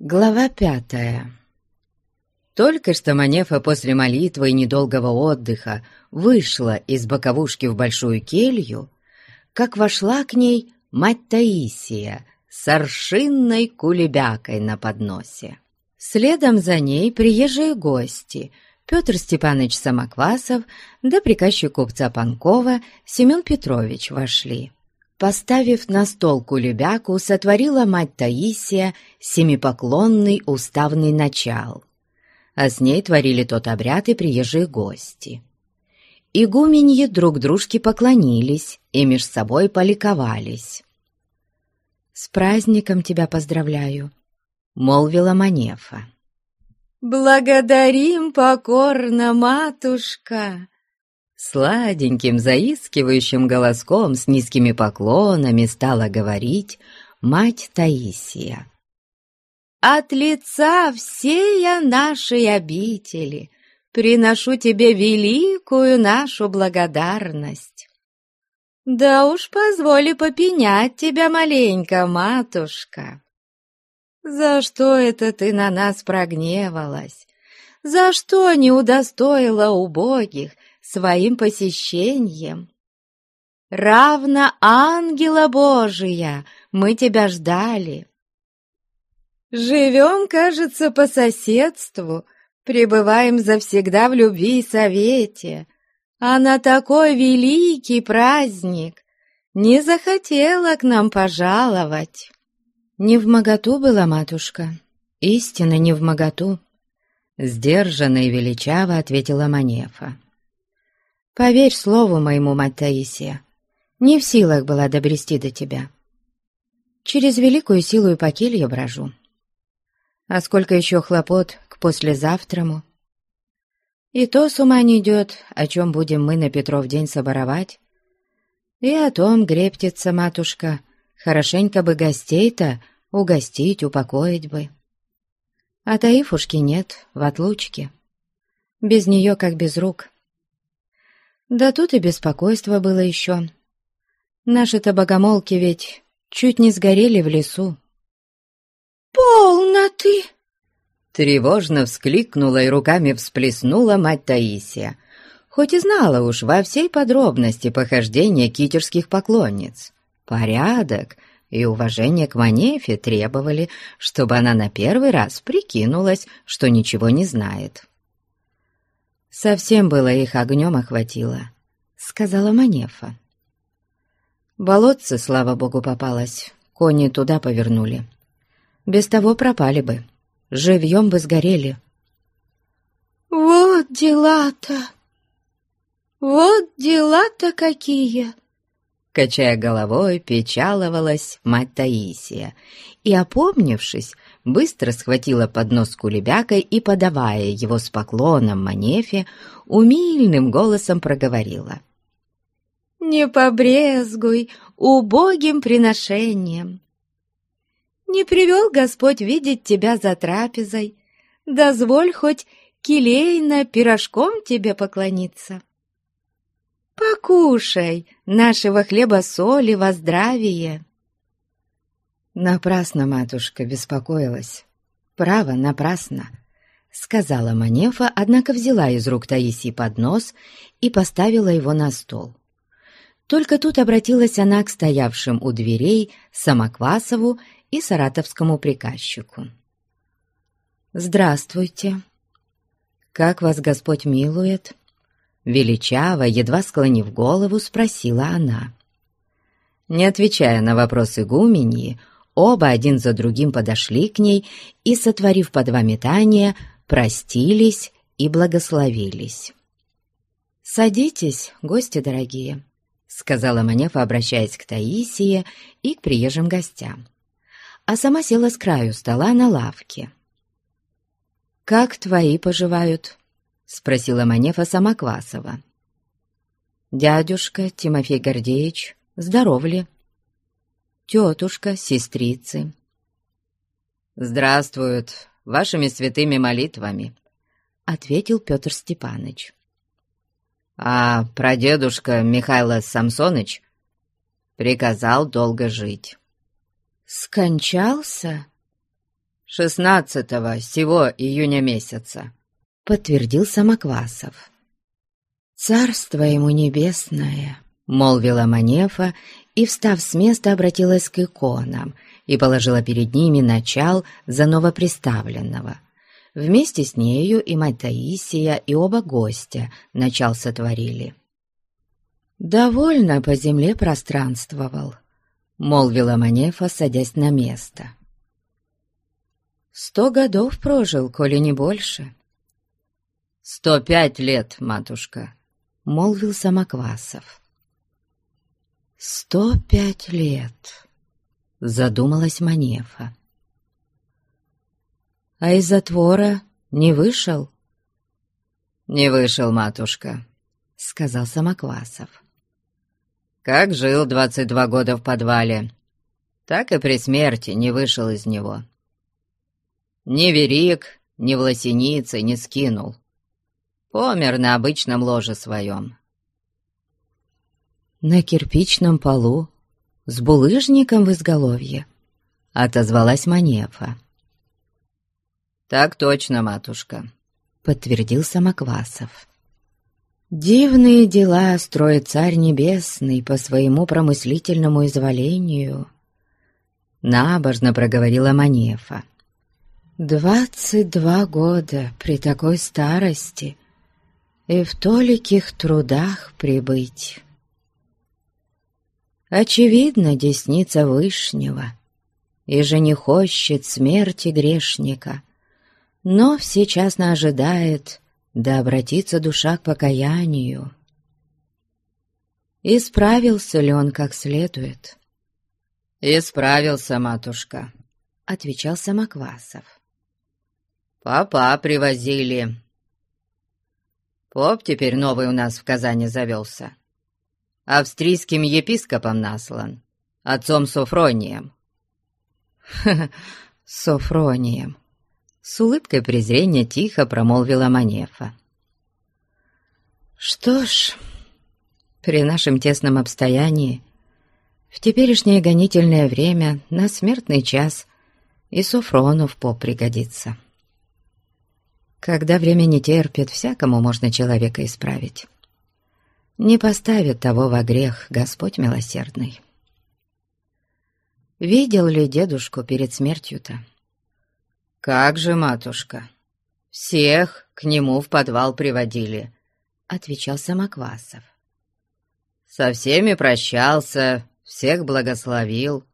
Глава пятая Только что Манефа после молитвы и недолгого отдыха вышла из боковушки в большую келью, как вошла к ней мать Таисия с аршинной кулебякой на подносе. Следом за ней приезжие гости Петр Степанович Самоквасов да приказчик купца Панкова Семен Петрович вошли. Поставив на стол кулебяку, сотворила мать Таисия семипоклонный уставный начал, а с ней творили тот обряд и приезжие гости. Игуменьи друг дружке поклонились и меж собой поликовались. «С праздником тебя поздравляю», — молвила Манефа. «Благодарим покорно, матушка!» Сладеньким, заискивающим голоском с низкими поклонами стала говорить мать Таисия. «От лица всея нашей обители приношу тебе великую нашу благодарность. Да уж позволи попенять тебя маленько, матушка. За что это ты на нас прогневалась? За что не удостоила убогих своим посещением. Равно ангела Божия мы тебя ждали. Живем, кажется, по соседству, пребываем завсегда в любви и совете, а на такой великий праздник не захотела к нам пожаловать. Не в моготу была матушка, истинно не в моготу, сдержанно и величаво ответила Манефа. Поверь слову моему, мать Таисия, не в силах была добрести до тебя. Через великую силу и покель я брожу. А сколько еще хлопот к послезавтраму. И то с ума не идет, о чем будем мы на Петров день соборовать. И о том грептится матушка, хорошенько бы гостей-то угостить, упокоить бы. А Таифушки нет, в отлучке. Без нее как без рук — да тут и беспокойство было еще. Наши-то богомолки ведь чуть не сгорели в лесу. «Полно ты!» Тревожно вскликнула и руками всплеснула мать Таисия, хоть и знала уж во всей подробности похождения китерских поклонниц. Порядок и уважение к Манефе требовали, чтобы она на первый раз прикинулась, что ничего не знает. «Совсем было их огнем охватило», — сказала Манефа. «Болотце, слава богу, попалось, кони туда повернули. Без того пропали бы, живьем бы сгорели». «Вот дела-то! Вот дела-то какие!» Качая головой, печаловалась мать Таисия и, опомнившись, быстро схватила поднос кулебякой и, подавая его с поклоном Манефе, умильным голосом проговорила. «Не побрезгуй убогим приношением. Не привел Господь видеть тебя за трапезой, дозволь хоть келейно пирожком тебе поклониться. Покушай нашего хлеба соли во здравие». Напрасно матушка беспокоилась. Право, напрасно. Сказала Манефа, однако взяла из рук Таисии поднос и поставила его на стол. Только тут обратилась она к стоявшим у дверей Самоквасову и саратовскому приказчику. «Здравствуйте! Как вас Господь милует?» Величаво, едва склонив голову, спросила она. Не отвечая на вопросы Гуменьи, Оба один за другим подошли к ней и, сотворив по два метания, простились и благословились. «Садитесь, гости дорогие», — сказала Манефа, обращаясь к Таисии и к приезжим гостям. А сама села с краю стола на лавке. «Как твои поживают?» — спросила Манефа Самоквасова. «Дядюшка Тимофей Гордеевич, здоров ли?» Тетушка, сестрицы. «Здравствуют вашими святыми молитвами», — ответил Петр Степаныч. «А прадедушка Михайло Самсоныч приказал долго жить». «Скончался?» шестнадцатого сего июня месяца», — подтвердил Самоквасов. «Царство ему небесное», — молвила Манефа и, встав с места, обратилась к иконам и положила перед ними начал за новоприставленного. Вместе с нею и мать Таисия, и оба гостя начал сотворили. «Довольно по земле пространствовал», — молвила Манефа, садясь на место. «Сто годов прожил, коли не больше». «Сто пять лет, матушка», — молвил Самоквасов. «Сто пять лет», — задумалась Манефа. «А из затвора не вышел?» «Не вышел, матушка», — сказал Самоквасов. «Как жил двадцать два года в подвале, так и при смерти не вышел из него. Ни верик, ни власеницы не скинул. Помер на обычном ложе своем. «На кирпичном полу, с булыжником в изголовье», — отозвалась Манефа. «Так точно, матушка», — подтвердил Самоквасов. «Дивные дела строит Царь Небесный по своему промыслительному изволению», — набожно проговорила Манефа. «Двадцать два года при такой старости и в толиких трудах прибыть». Очевидно, десница Вышнего, и же не хочет смерти грешника, но всечасно ожидает, да обратится душа к покаянию. Исправился ли он как следует? «Исправился, матушка», — отвечал Самоквасов. «Папа привозили. Поп теперь новый у нас в Казани завелся австрийским епископом наслан, отцом Софронием». «Ха-ха, Софронием!» С улыбкой презрения тихо промолвила Манефа. «Что ж, при нашем тесном обстоянии, в теперешнее гонительное время на смертный час и Софронов поп пригодится. Когда время не терпит, всякому можно человека исправить» не поставит того во грех Господь милосердный. Видел ли дедушку перед смертью-то? «Как же, матушка, всех к нему в подвал приводили», — отвечал Самоквасов. «Со всеми прощался, всех благословил,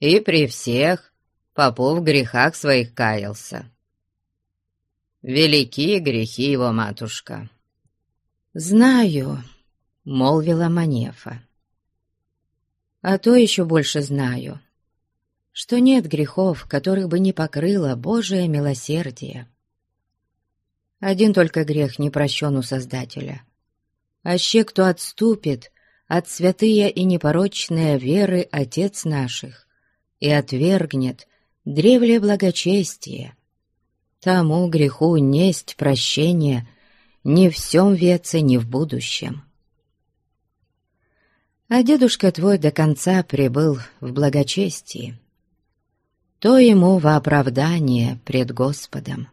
и при всех попов в грехах своих каялся. Велики грехи его, матушка». «Знаю», — молвила Манефа. «А то еще больше знаю, что нет грехов, которых бы не покрыло Божие милосердие. Один только грех не прощен у Создателя. Аще кто отступит от святые и непорочные веры Отец наших и отвергнет древле благочестие, тому греху несть прощение ни в всем веце, ни в будущем» а дедушка твой до конца прибыл в благочестии, то ему во оправдание пред Господом.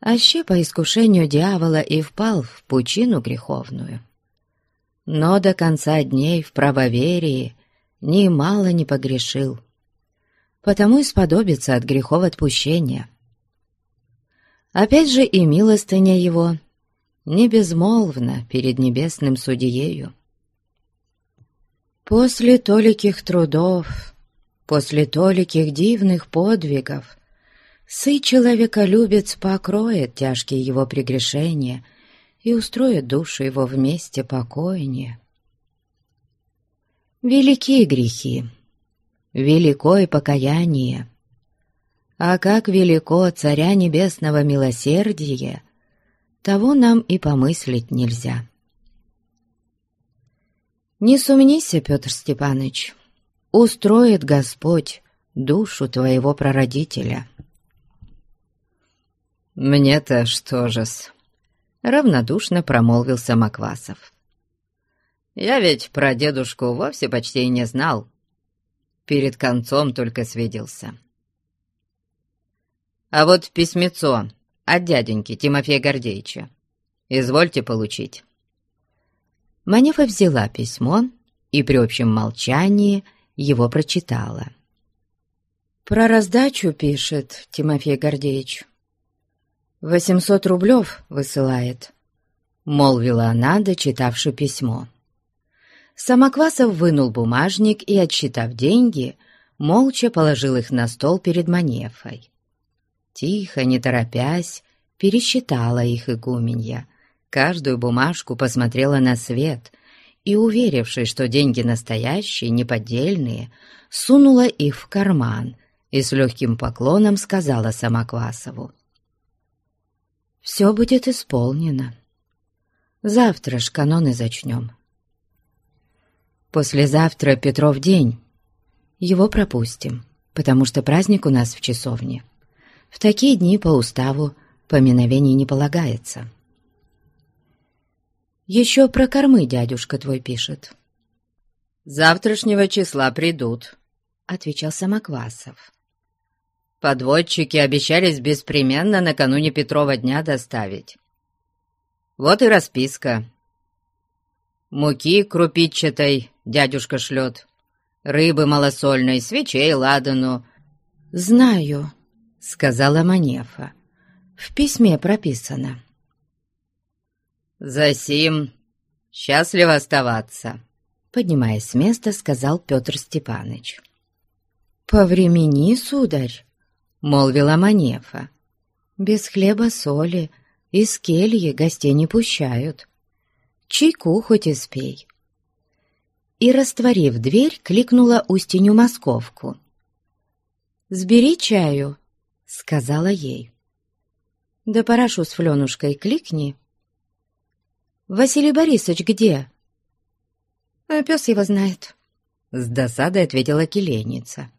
Аще по искушению дьявола и впал в пучину греховную, но до конца дней в правоверии немало не погрешил, потому и сподобится от грехов отпущения. Опять же и милостыня его не безмолвно перед небесным судьею. После толиких трудов, после толиких дивных подвигов, сы человеколюбец покроет тяжкие его прегрешения и устроит душу его вместе покойнее. Великие грехи, великое покаяние, а как велико Царя Небесного милосердия, того нам и помыслить нельзя. Не сумнися, Петр Степанович, устроит Господь душу твоего прародителя. «Мне-то что же-с?» — равнодушно промолвил Самоквасов. «Я ведь про дедушку вовсе почти и не знал. Перед концом только свиделся. А вот письмецо от дяденьки Тимофея Гордеевича. Извольте получить». Манефа взяла письмо и при общем молчании его прочитала. «Про раздачу пишет Тимофей Гордеевич. Восемьсот рублев высылает», — молвила она, дочитавши письмо. Самоквасов вынул бумажник и, отсчитав деньги, молча положил их на стол перед Манефой. Тихо, не торопясь, пересчитала их игуменья, каждую бумажку посмотрела на свет и, уверившись, что деньги настоящие, неподдельные, сунула их в карман и с легким поклоном сказала Самоквасову. «Все будет исполнено. Завтра ж каноны зачнем. Послезавтра Петров день. Его пропустим, потому что праздник у нас в часовне. В такие дни по уставу поминовений не полагается. Еще про кормы дядюшка твой пишет. «Завтрашнего числа придут», — отвечал Самоквасов. «Подводчики обещались беспременно накануне Петрова дня доставить. Вот и расписка. Муки крупичатой дядюшка шлет, рыбы малосольной, свечей ладану». «Знаю», — сказала Манефа. «В письме прописано». «Засим счастливо оставаться», — поднимаясь с места, сказал Петр Степаныч. «По времени, сударь», — молвила Манефа. «Без хлеба соли из кельи гостей не пущают. Чайку хоть и спей». И, растворив дверь, кликнула Устиню Московку. «Сбери чаю», — сказала ей. «Да парашу с Фленушкой кликни». «Василий Борисович где?» «А пес его знает», — с досадой ответила келеница.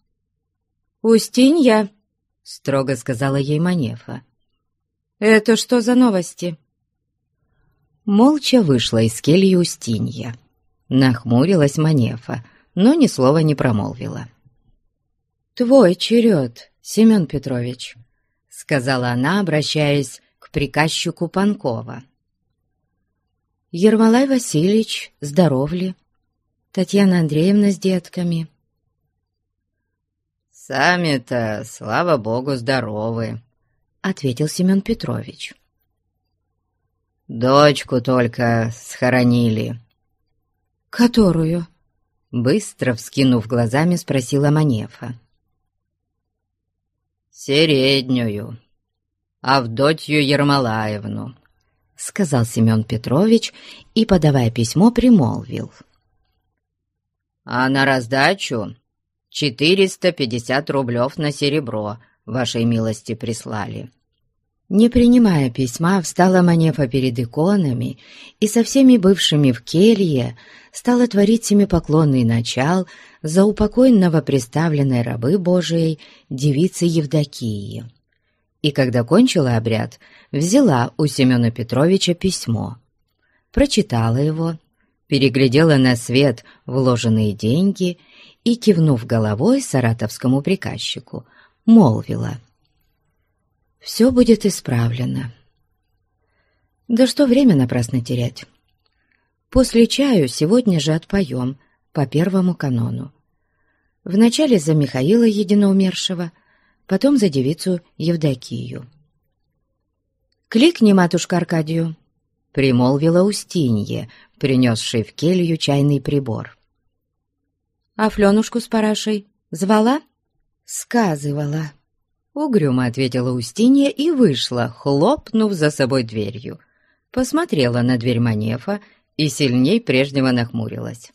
«Устинья», — строго сказала ей Манефа. «Это что за новости?» Молча вышла из кельи Устинья. Нахмурилась Манефа, но ни слова не промолвила. «Твой черед, Семен Петрович», — сказала она, обращаясь к приказчику Панкова. Ермолай Васильевич, здоров ли? Татьяна Андреевна с детками. «Сами-то, слава богу, здоровы», — ответил Семен Петрович. «Дочку только схоронили». «Которую?» — быстро вскинув глазами, спросила Манефа. «Середнюю, Авдотью Ермолаевну», — сказал Семен Петрович и, подавая письмо, примолвил. «А на раздачу 450 рублев на серебро вашей милости прислали». Не принимая письма, встала Манефа перед иконами и со всеми бывшими в келье стала творить семипоклонный начал за упокойного представленной рабы Божией девицы Евдокии. И когда кончила обряд, взяла у Семена Петровича письмо, прочитала его, переглядела на свет вложенные деньги и, кивнув головой саратовскому приказчику, молвила «Все будет исправлено». Да что время напрасно терять? После чаю сегодня же отпоем по первому канону. Вначале за Михаила единоумершего — потом за девицу Евдокию. «Кликни, матушка Аркадию!» — примолвила Устинье, принесшей в келью чайный прибор. «А Фленушку с парашей звала?» «Сказывала». Угрюмо ответила Устинья и вышла, хлопнув за собой дверью. Посмотрела на дверь Манефа и сильней прежнего нахмурилась.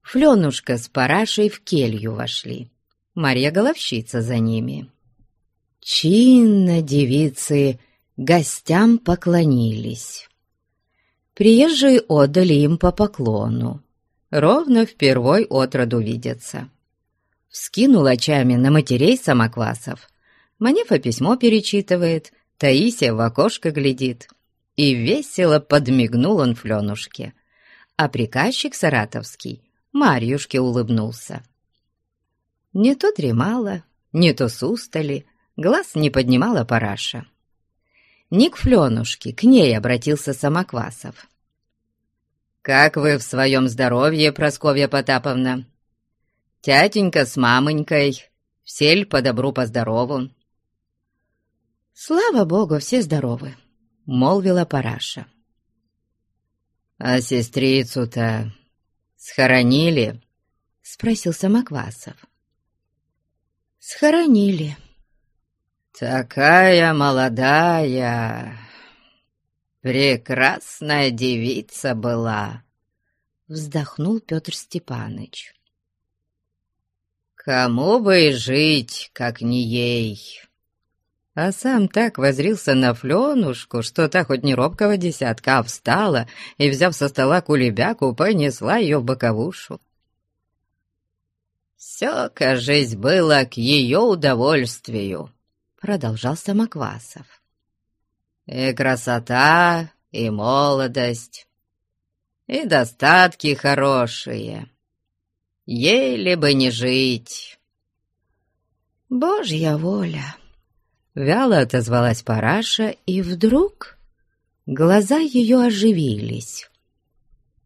Фленушка с парашей в келью вошли. Марья Головщица за ними. Чинно девицы гостям поклонились. Приезжие отдали им по поклону. Ровно впервой отроду видятся. Вскинул очами на матерей самоквасов. Манефа письмо перечитывает, Таисия в окошко глядит. И весело подмигнул он Фленушке. А приказчик саратовский Марьюшке улыбнулся. Не то дремала, не то с устали, глаз не поднимала параша. Не к Фленушке, к ней обратился Самоквасов. «Как вы в своем здоровье, Просковья Потаповна? Тятенька с мамонькой, всель по добру, по здорову». «Слава богу, все здоровы», — молвила Параша. «А сестрицу-то схоронили?» — спросил Самоквасов. «Схоронили». «Такая молодая, прекрасная девица была», — вздохнул Петр Степаныч. «Кому бы и жить, как не ей!» А сам так возрился на Фленушку, что та хоть не робкого десятка, а встала и, взяв со стола кулебяку, понесла ее в боковушу. «Все, кажись, было к ее удовольствию», — продолжал Самоквасов. «И красота, и молодость, и достатки хорошие. Ей бы не жить». «Божья воля!» Вяло отозвалась Параша, и вдруг глаза ее оживились.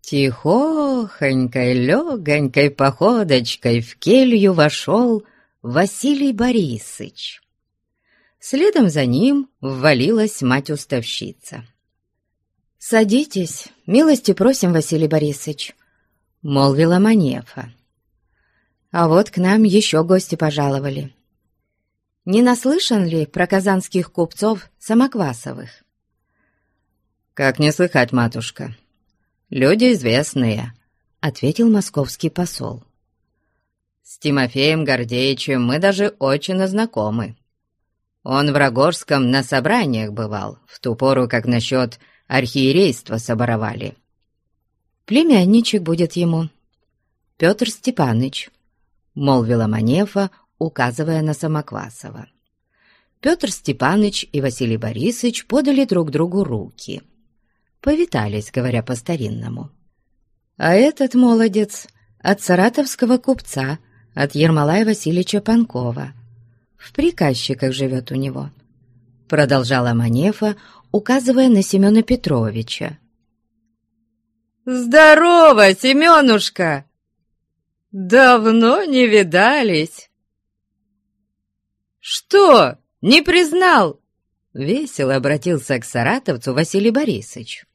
Тихохонькой, легонькой походочкой в келью вошел Василий Борисыч. Следом за ним ввалилась мать-уставщица. «Садитесь, милости просим, Василий Борисович», — молвила Манефа. «А вот к нам еще гости пожаловали. Не наслышан ли про казанских купцов Самоквасовых?» «Как не слыхать, матушка? Люди известные», — ответил московский посол. «С Тимофеем Гордеевичем мы даже очень знакомы. Он в Рогорском на собраниях бывал, в ту пору, как насчет архиерейства соборовали». «Племянничек будет ему, Петр Степаныч», — молвила Манефа, указывая на Самоквасова. Петр Степаныч и Василий Борисович подали друг другу руки. Повитались, говоря по-старинному. А этот молодец от саратовского купца, от Ермолая Васильевича Панкова. В приказчиках живет у него. Продолжала Манефа, указывая на Семена Петровича. «Здорово, Семенушка! Давно не видались!» «Что, не признал?» Весело обратился к саратовцу Василий Борисович.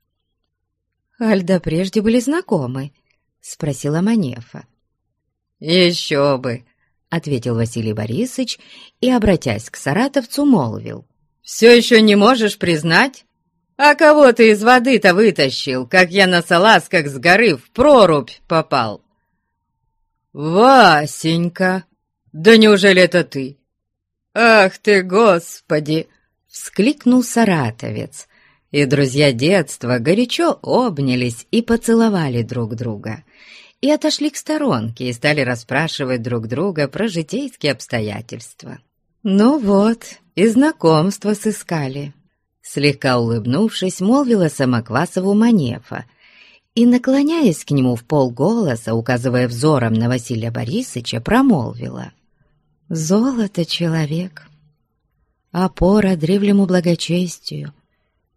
«Альда прежде были знакомы?» — спросила Манефа. «Еще бы!» — ответил Василий Борисович и, обратясь к саратовцу, молвил. «Все еще не можешь признать? А кого ты из воды-то вытащил, как я на салазках с горы в прорубь попал?» «Васенька! Да неужели это ты? «Ах ты, Господи!» — вскликнул саратовец, и друзья детства горячо обнялись и поцеловали друг друга, и отошли к сторонке и стали расспрашивать друг друга про житейские обстоятельства. «Ну вот, и знакомство сыскали», — слегка улыбнувшись, молвила Самоквасову Манефа, и, наклоняясь к нему в полголоса, указывая взором на Василия Борисовича, промолвила — Золото человек, опора древнему благочестию,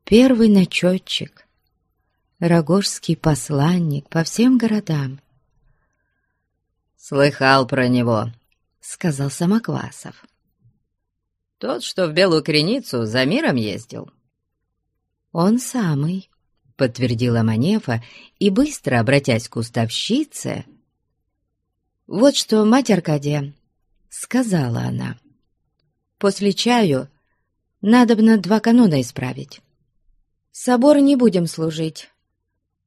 первый начетчик, рогожский посланник по всем городам. «Слыхал про него», — сказал Самоквасов. «Тот, что в Белую Креницу за миром ездил». «Он самый», — подтвердила Манефа и, быстро обратясь к уставщице, «Вот что, мать Аркадия, сказала она. «После чаю надобно два канона исправить. Собор не будем служить.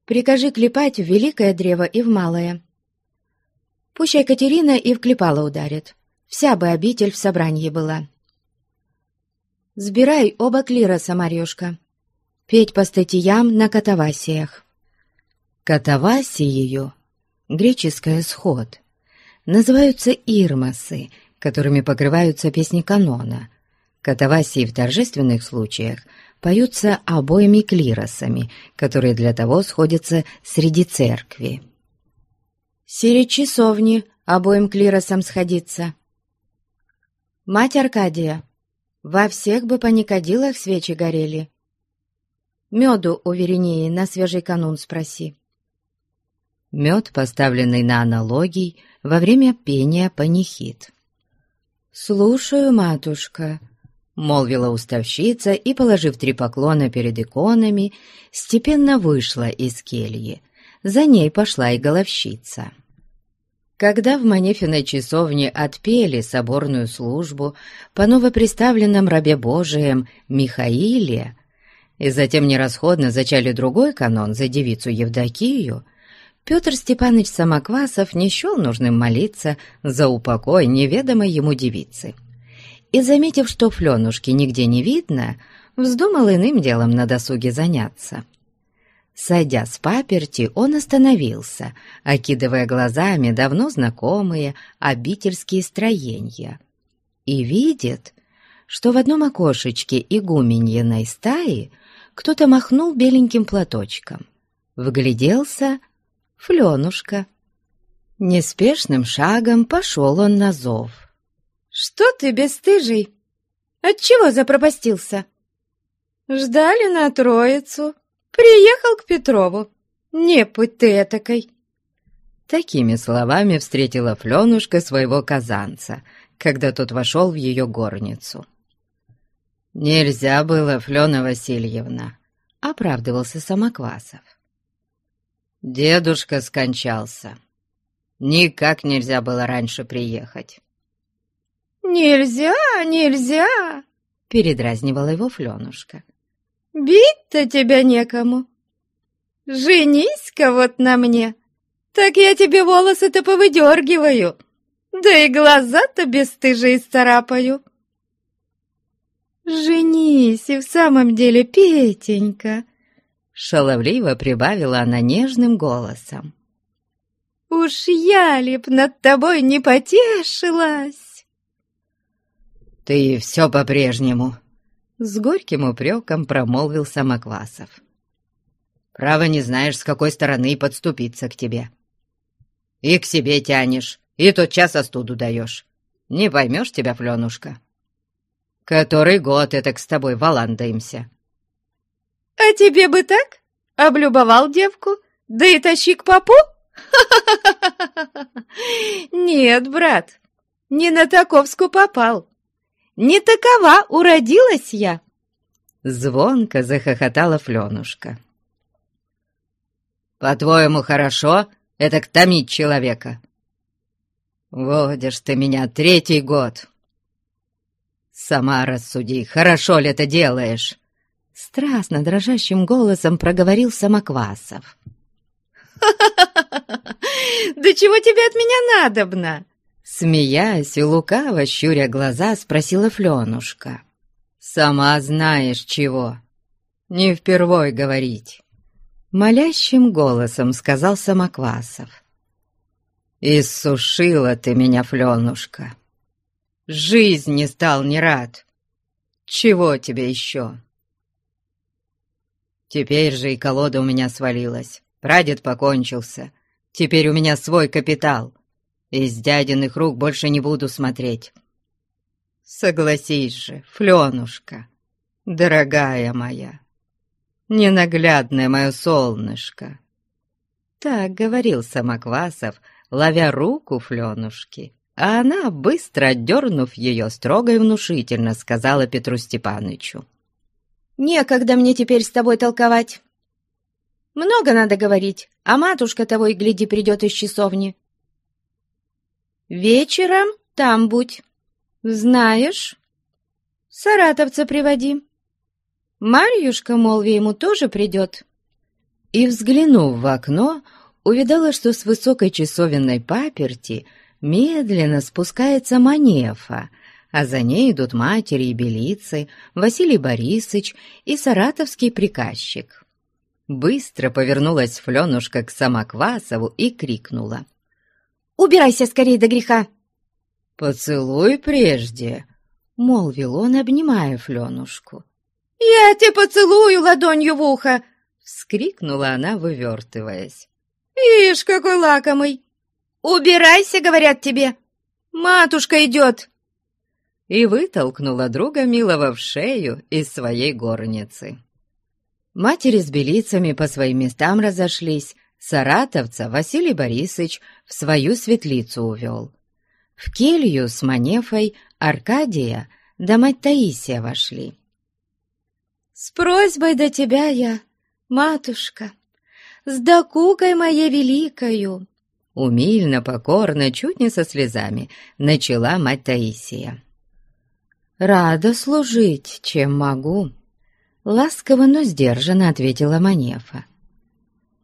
Прикажи клепать в великое древо и в малое. Пусть Екатерина и в клепало ударит. Вся бы обитель в собрании была. Сбирай оба клироса, Марьюшка. Петь по статьям на катавасиях. Катавасиею — греческое сход — называются ирмасы, которыми покрываются песни канона. Катавасии в торжественных случаях поются обоими клиросами, которые для того сходятся среди церкви. Сере часовни обоим клиросам сходиться. Мать Аркадия, Во всех бы паникодилах свечи горели. Меду у Веренеи на свежий канун спроси. Мед, поставленный на аналогий во время пения панихид. «Слушаю, матушка», — молвила уставщица и, положив три поклона перед иконами, степенно вышла из кельи. За ней пошла и головщица. Когда в Манефиной часовне отпели соборную службу по новоприставленном рабе Божием Михаиле, и затем нерасходно зачали другой канон за девицу Евдокию, Петр Степанович Самоквасов не счел нужным молиться за упокой неведомой ему девицы. И, заметив, что Фленушки нигде не видно, вздумал иным делом на досуге заняться. Сойдя с паперти, он остановился, окидывая глазами давно знакомые обительские строения, и видит, что в одном окошечке игуменьиной стаи кто-то махнул беленьким платочком. Вгляделся Фленушка. Неспешным шагом пошел он на зов. «Что ты, бесстыжий? Отчего запропастился?» «Ждали на троицу. Приехал к Петрову. Не путь ты этакой». Такими словами встретила Фленушка своего казанца, когда тот вошел в ее горницу. «Нельзя было, Флена Васильевна», — оправдывался Самоквасов. Дедушка скончался. Никак нельзя было раньше приехать. «Нельзя, нельзя!» — передразнивала его Фленушка. «Бить-то тебя некому. Женись-ка вот на мне, так я тебе волосы-то повыдергиваю, да и глаза-то бесстыжие исцарапаю». «Женись и в самом деле, Петенька!» Шаловливо прибавила она нежным голосом. «Уж я ли б над тобой не потешилась!» «Ты все по-прежнему!» С горьким упреком промолвил Самоквасов. «Право не знаешь, с какой стороны подступиться к тебе. И к себе тянешь, и тот час остуду даешь. Не поймешь тебя, Фленушка. Который год это с тобой валандаемся. «А тебе бы так? Облюбовал девку? Да и тащи к попу?» «Нет, брат, не на таковску попал. Не такова уродилась я!» Звонко захохотала Фленушка. «По-твоему, хорошо это томить человека? Водишь ты меня третий год. Сама рассуди, хорошо ли это делаешь?» Страстно дрожащим голосом проговорил Самоквасов. «Да чего тебе от меня надобно?» Смеясь и лукаво щуря глаза, спросила Фленушка. «Сама знаешь чего. Не впервой говорить». Молящим голосом сказал Самоквасов. «Иссушила ты меня, Фленушка. Жизнь не стал не рад. Чего тебе еще?» Теперь же и колода у меня свалилась. Прадед покончился. Теперь у меня свой капитал. Из дядиных рук больше не буду смотреть. Согласись же, Фленушка, дорогая моя, ненаглядное мое солнышко. Так говорил Самоквасов, ловя руку Фленушки, а она, быстро отдернув ее, строго и внушительно сказала Петру Степанычу. Некогда мне теперь с тобой толковать. Много надо говорить, а матушка того и гляди придет из часовни. Вечером там будь. Знаешь, саратовца приводи. Марьюшка, молви, ему тоже придет. И, взглянув в окно, увидала, что с высокой часовенной паперти медленно спускается Манефа, а за ней идут матери и белицы, Василий Борисович и саратовский приказчик. Быстро повернулась Фленушка к Самоквасову и крикнула. «Убирайся скорее до греха!» «Поцелуй прежде!» — молвил он, обнимая Фленушку. «Я тебе поцелую ладонью в ухо!» — вскрикнула она, вывертываясь. «Ишь, какой лакомый! Убирайся, говорят тебе! Матушка идет!» и вытолкнула друга милого в шею из своей горницы. Матери с белицами по своим местам разошлись, саратовца Василий Борисович в свою светлицу увел. В келью с Манефой Аркадия да мать Таисия вошли. «С просьбой до тебя я, матушка, с докукой моей великою!» Умильно, покорно, чуть не со слезами, начала мать Таисия. «Рада служить, чем могу», — ласково, но сдержанно ответила Манефа.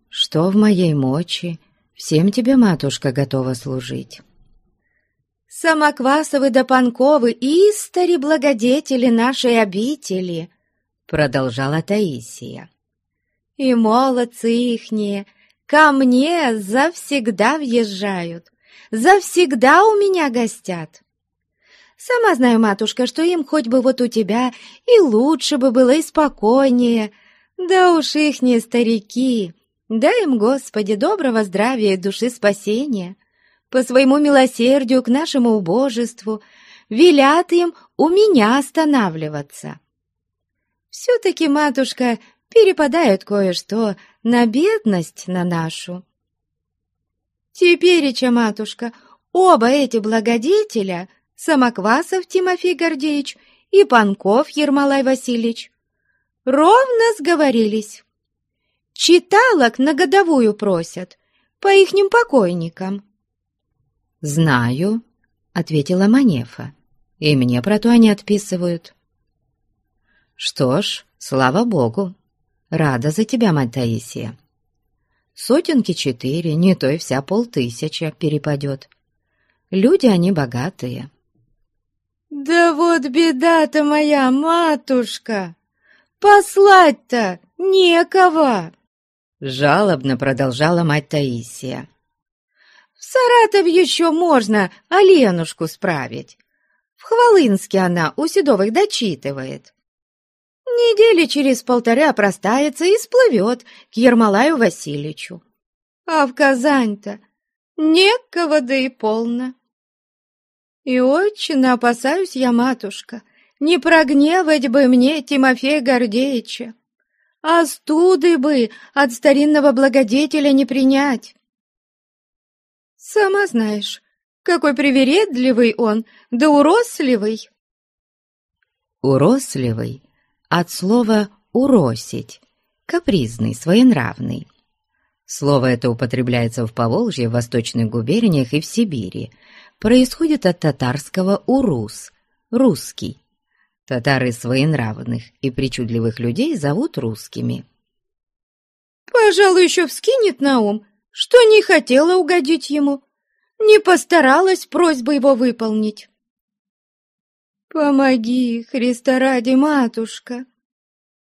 «Что в моей мочи, всем тебе, матушка, готова служить». Самоквасовы да Панковы истори благодетели нашей обители, продолжала Таисия. И молодцы ихние ко мне завсегда въезжают, завсегда у меня гостят. Сама знаю, матушка, что им хоть бы вот у тебя и лучше бы было, и спокойнее. Да уж ихние старики, дай им, Господи, доброго здравия и души спасения по своему милосердию к нашему убожеству, велят им у меня останавливаться. Все-таки, матушка, перепадают кое-что на бедность на нашу. Тепереча, матушка, оба эти благодетеля, Самоквасов Тимофей Гордеевич и Панков Ермолай Васильевич, ровно сговорились. Читалок на годовую просят, по ихним покойникам. «Знаю», — ответила Манефа, — «и мне про то они отписывают». «Что ж, слава богу, рада за тебя, мать Таисия. Сотенки четыре, не то и вся полтысяча перепадет. Люди они богатые». «Да вот беда-то моя, матушка! Послать-то некого!» Жалобно продолжала мать Таисия. В Саратов еще можно Оленушку справить. В Хвалынске она у Седовых дочитывает. Недели через полтора простается и сплывет к Ермолаю Васильевичу. А в Казань-то некого да и полно. И очень опасаюсь я, матушка, не прогневать бы мне Тимофея Гордеевича, а студы бы от старинного благодетеля не принять. Сама знаешь, какой привередливый он, да уросливый. Уросливый от слова «уросить», капризный, своенравный. Слово это употребляется в Поволжье, в Восточных губерниях и в Сибири. Происходит от татарского «урус» — «русский». Татары своенравных и причудливых людей зовут русскими. «Пожалуй, еще вскинет на ум, что не хотела угодить ему, не постаралась просьбу его выполнить. Помоги, Христа ради, матушка,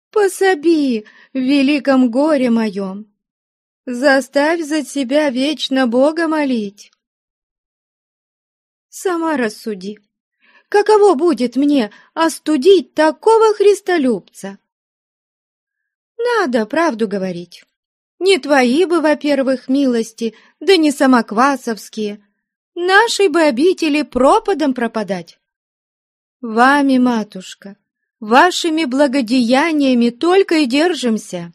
пособи в великом горе моем, заставь за себя вечно Бога молить. Сама рассуди, каково будет мне остудить такого христолюбца? Надо правду говорить. Не твои бы, во-первых, милости, да не самоквасовские. Нашей бы обители пропадом пропадать. Вами, матушка, вашими благодеяниями только и держимся.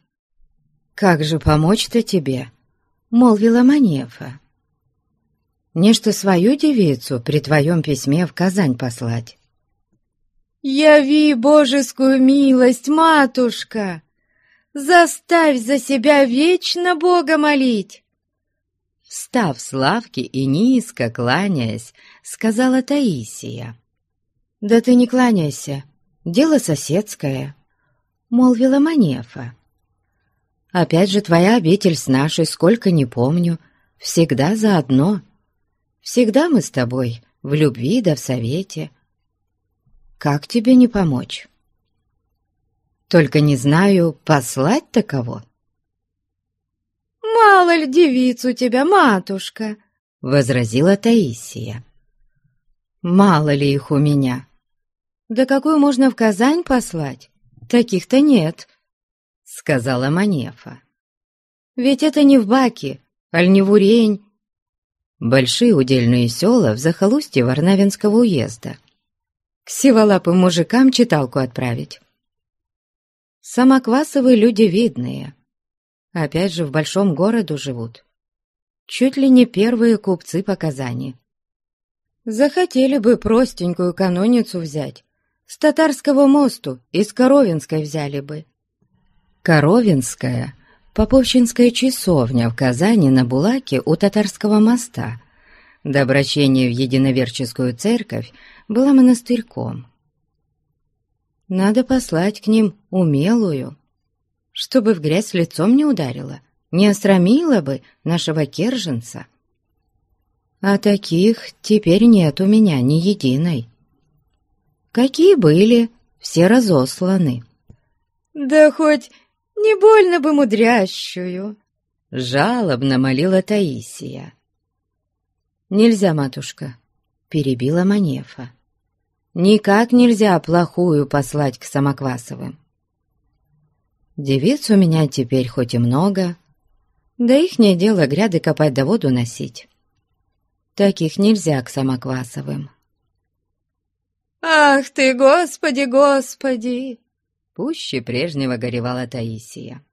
«Как же помочь-то тебе?» — молвила Манефа. «Нечто свою девицу при твоем письме в Казань послать». «Яви божескую милость, матушка!» Заставь за себя вечно Бога молить!» Встав с лавки и низко кланяясь, сказала Таисия. «Да ты не кланяйся, дело соседское», — молвила Манефа. «Опять же твоя обитель с нашей, сколько не помню, всегда заодно. Всегда мы с тобой в любви да в совете. Как тебе не помочь?» Только не знаю, послать-то кого?» «Мало ли девиц у тебя, матушка!» — возразила Таисия. «Мало ли их у меня. Да какую можно в Казань послать? Таких-то нет», — сказала Манефа. «Ведь это не в Баке, аль не в Урень. Большие удельные села в захолустье Варнавинского уезда. К сиволапым мужикам читалку отправить. Самоквасовые люди видные. Опять же, в большом городу живут. Чуть ли не первые купцы по Казани. Захотели бы простенькую каноницу взять. С Татарского мосту, из Коровинской взяли бы. Коровинская — Поповщинская часовня в Казани на Булаке у Татарского моста. До обращения в единоверческую церковь была монастырьком. Надо послать к ним умелую, чтобы в грязь лицом не ударила, не остромила бы нашего керженца. А таких теперь нет у меня ни единой. Какие были, все разосланы. «Да хоть не больно бы мудрящую!» Жалобно молила Таисия. «Нельзя, матушка», — перебила Манефа. «Никак нельзя плохую послать к Самоквасовым. Девиц у меня теперь хоть и много, да их не дело гряды копать да воду носить. Таких нельзя к Самоквасовым». «Ах ты, Господи, Господи!» Пуще прежнего горевала Таисия.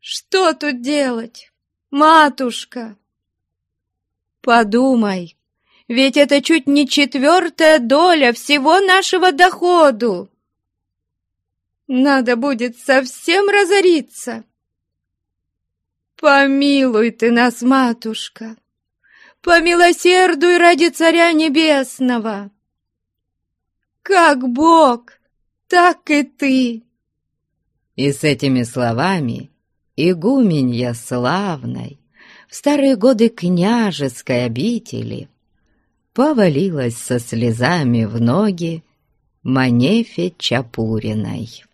«Что тут делать, матушка?» «Подумай, ведь это чуть не четвертая доля всего нашего доходу. Надо будет совсем разориться. Помилуй ты нас, матушка, помилосердуй ради Царя Небесного. Как Бог, так и ты». И с этими словами игуменья славной, в старые годы княжеской обители, повалилась со слезами в ноги Манефе Чапуриной.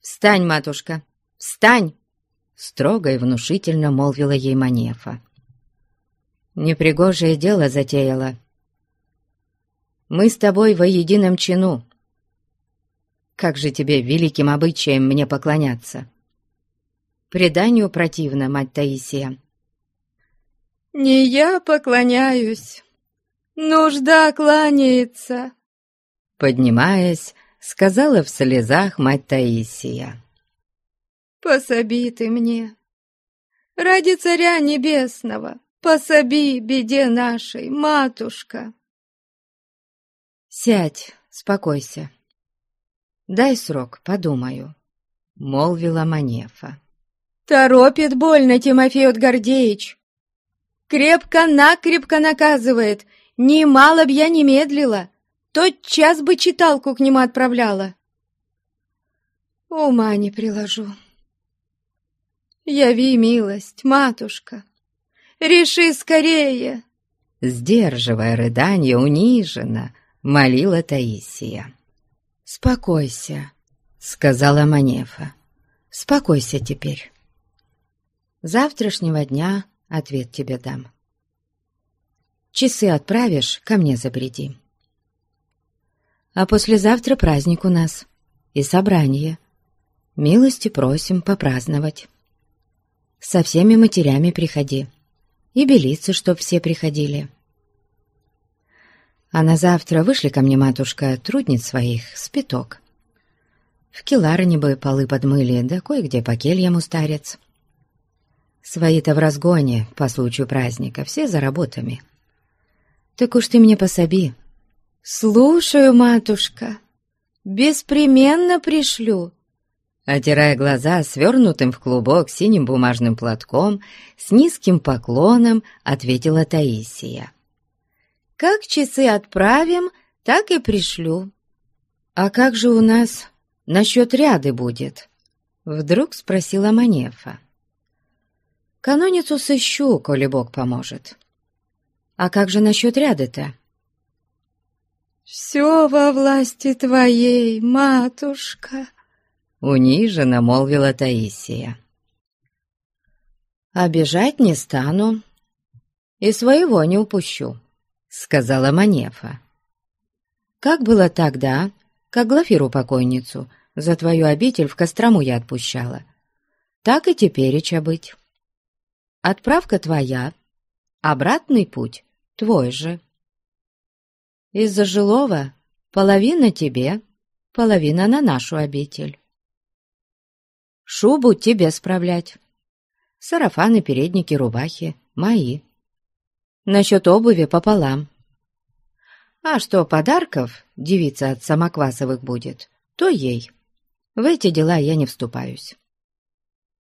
«Встань, матушка, встань!» — строго и внушительно молвила ей Манефа. «Непригожее дело затеяла. Мы с тобой во едином чину, как же тебе, великим обычаем, мне поклоняться? Преданию противно, мать Таисия. Не я поклоняюсь, нужда кланяется. Поднимаясь, сказала в слезах мать Таисия. Пособи ты мне, ради царя небесного, пособи беде нашей, матушка. Сядь, спокойся. «Дай срок, подумаю», — молвила Манефа. «Торопит больно Тимофей Гордеич. Крепко-накрепко наказывает. Немало б я не медлила. Тот час бы читалку к нему отправляла». Ума не приложу. Яви милость, матушка. Реши скорее. Сдерживая рыдание, униженно молила Таисия. «Спокойся», — сказала Манефа. «Спокойся теперь. Завтрашнего дня ответ тебе дам. Часы отправишь, ко мне забреди. А послезавтра праздник у нас и собрание. Милости просим попраздновать. Со всеми матерями приходи. И белицы, чтоб все приходили». А на завтра вышли ко мне, матушка, трудниц своих, спиток. В Келарне бы полы подмыли, да кое-где по кельям устарец. Свои-то в разгоне по случаю праздника, все за работами. Так уж ты мне пособи. Слушаю, матушка, беспременно пришлю. Отирая глаза свернутым в клубок синим бумажным платком, с низким поклоном ответила Таисия. Как часы отправим, так и пришлю». «А как же у нас насчет ряды будет?» Вдруг спросила Манефа. «Каноницу сыщу, коли Бог поможет. А как же насчет ряды-то?» «Все во власти твоей, матушка», — униженно молвила Таисия. «Обижать не стану и своего не упущу», сказала Манефа. «Как было тогда, как Глафиру покойницу за твою обитель в Кострому я отпущала, так и тепереча быть. Отправка твоя, обратный путь твой же. Из-за жилого Половина тебе, половина на нашу обитель. Шубу тебе справлять. Сарафаны, передники, рубахи мои. Насчет обуви пополам. А что подарков девица от Самоквасовых будет, то ей. В эти дела я не вступаюсь.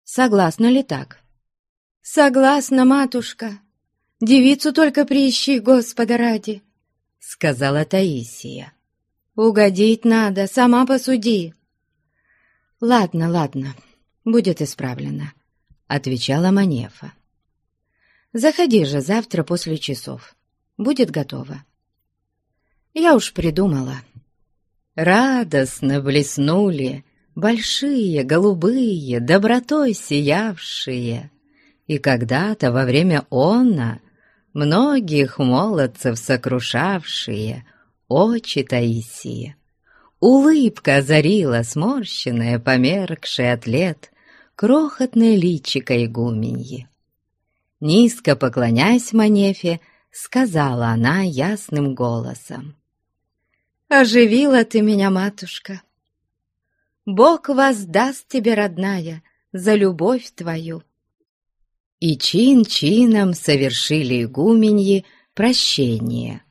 Согласна ли так? Согласна, матушка. Девицу только приищи, Господа ради, — сказала Таисия. Угодить надо, сама посуди. Ладно, ладно, будет исправлено, — отвечала Манефа. Заходи же завтра после часов. Будет готово. Я уж придумала. Радостно блеснули большие, голубые, добротой сиявшие. И когда-то во время она многих молодцев сокрушавшие очи Таисии. Улыбка озарила сморщенное, померкшее от лет, крохотное личико игуменьи. Низко поклоняясь Манефе, сказала она ясным голосом. «Оживила ты меня, матушка! Бог воздаст тебе, родная, за любовь твою!» И чин-чином совершили игуменьи прощение.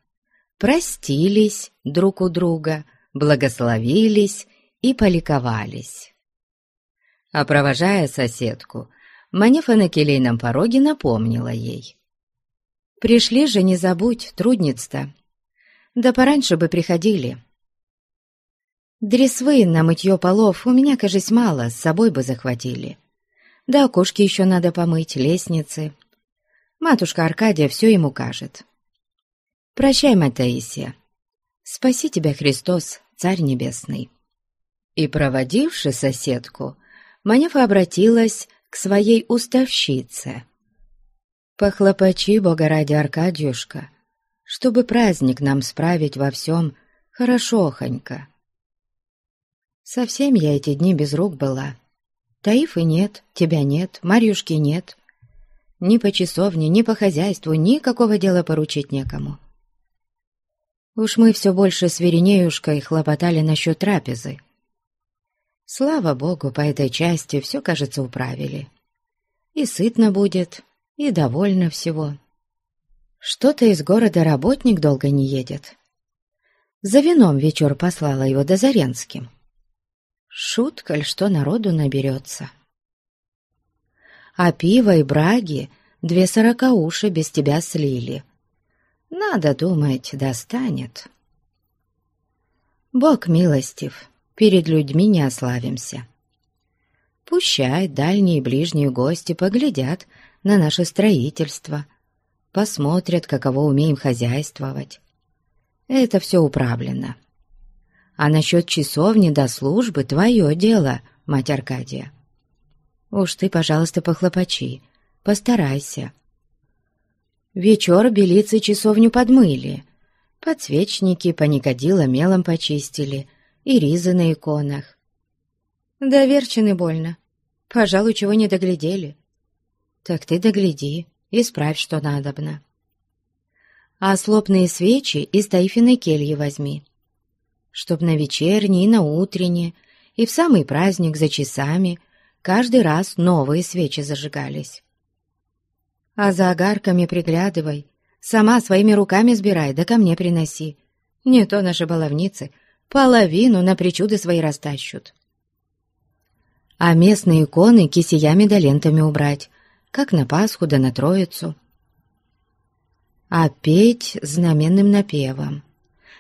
Простились друг у друга, благословились и поликовались. А провожая соседку, Манефа на келейном пороге напомнила ей. «Пришли же, не забудь, трудниц-то. Да пораньше бы приходили. Дресвы на мытье полов у меня, кажется, мало, с собой бы захватили. Да окошки еще надо помыть, лестницы. Матушка Аркадия все ему кажет. Прощай, мать Таисия. Спаси тебя, Христос, Царь Небесный». И, проводивши соседку, Манефа обратилась к своей уставщице. «Похлопочи, Бога ради, Аркадьюшка, чтобы праздник нам справить во всем хорошохонько. Совсем я эти дни без рук была. Таифы нет, тебя нет, Марьюшки нет. Ни по часовне, ни по хозяйству никакого дела поручить некому. Уж мы все больше с Веринеюшкой хлопотали насчет трапезы. Слава богу, по этой части все, кажется, управили. И сытно будет, и довольно всего. Что-то из города работник долго не едет. За вином вечер послала его до Заренским. Шутка ль, что народу наберется. А пиво и браги две сорокауши без тебя слили. Надо думать, достанет. Бог милостив, перед людьми не ославимся. Пущай дальние и ближние гости поглядят на наше строительство, посмотрят, каково умеем хозяйствовать. Это все управлено. А насчет часовни до службы твое дело, мать Аркадия. Уж ты, пожалуйста, похлопочи, постарайся. Вечер белицы часовню подмыли, подсвечники паникодила мелом почистили — и ризы на иконах. Доверчены больно. Пожалуй, чего не доглядели. Так ты догляди, исправь, что надобно. А слопные свечи из Таифиной кельи возьми, чтоб на вечерней и на утренней, и в самый праздник за часами каждый раз новые свечи зажигались. А за огарками приглядывай, сама своими руками сбирай, да ко мне приноси. Не то наши баловницы половину на причуды свои растащут. А местные иконы кисиями да лентами убрать, как на Пасху да на Троицу. А петь знаменным напевом.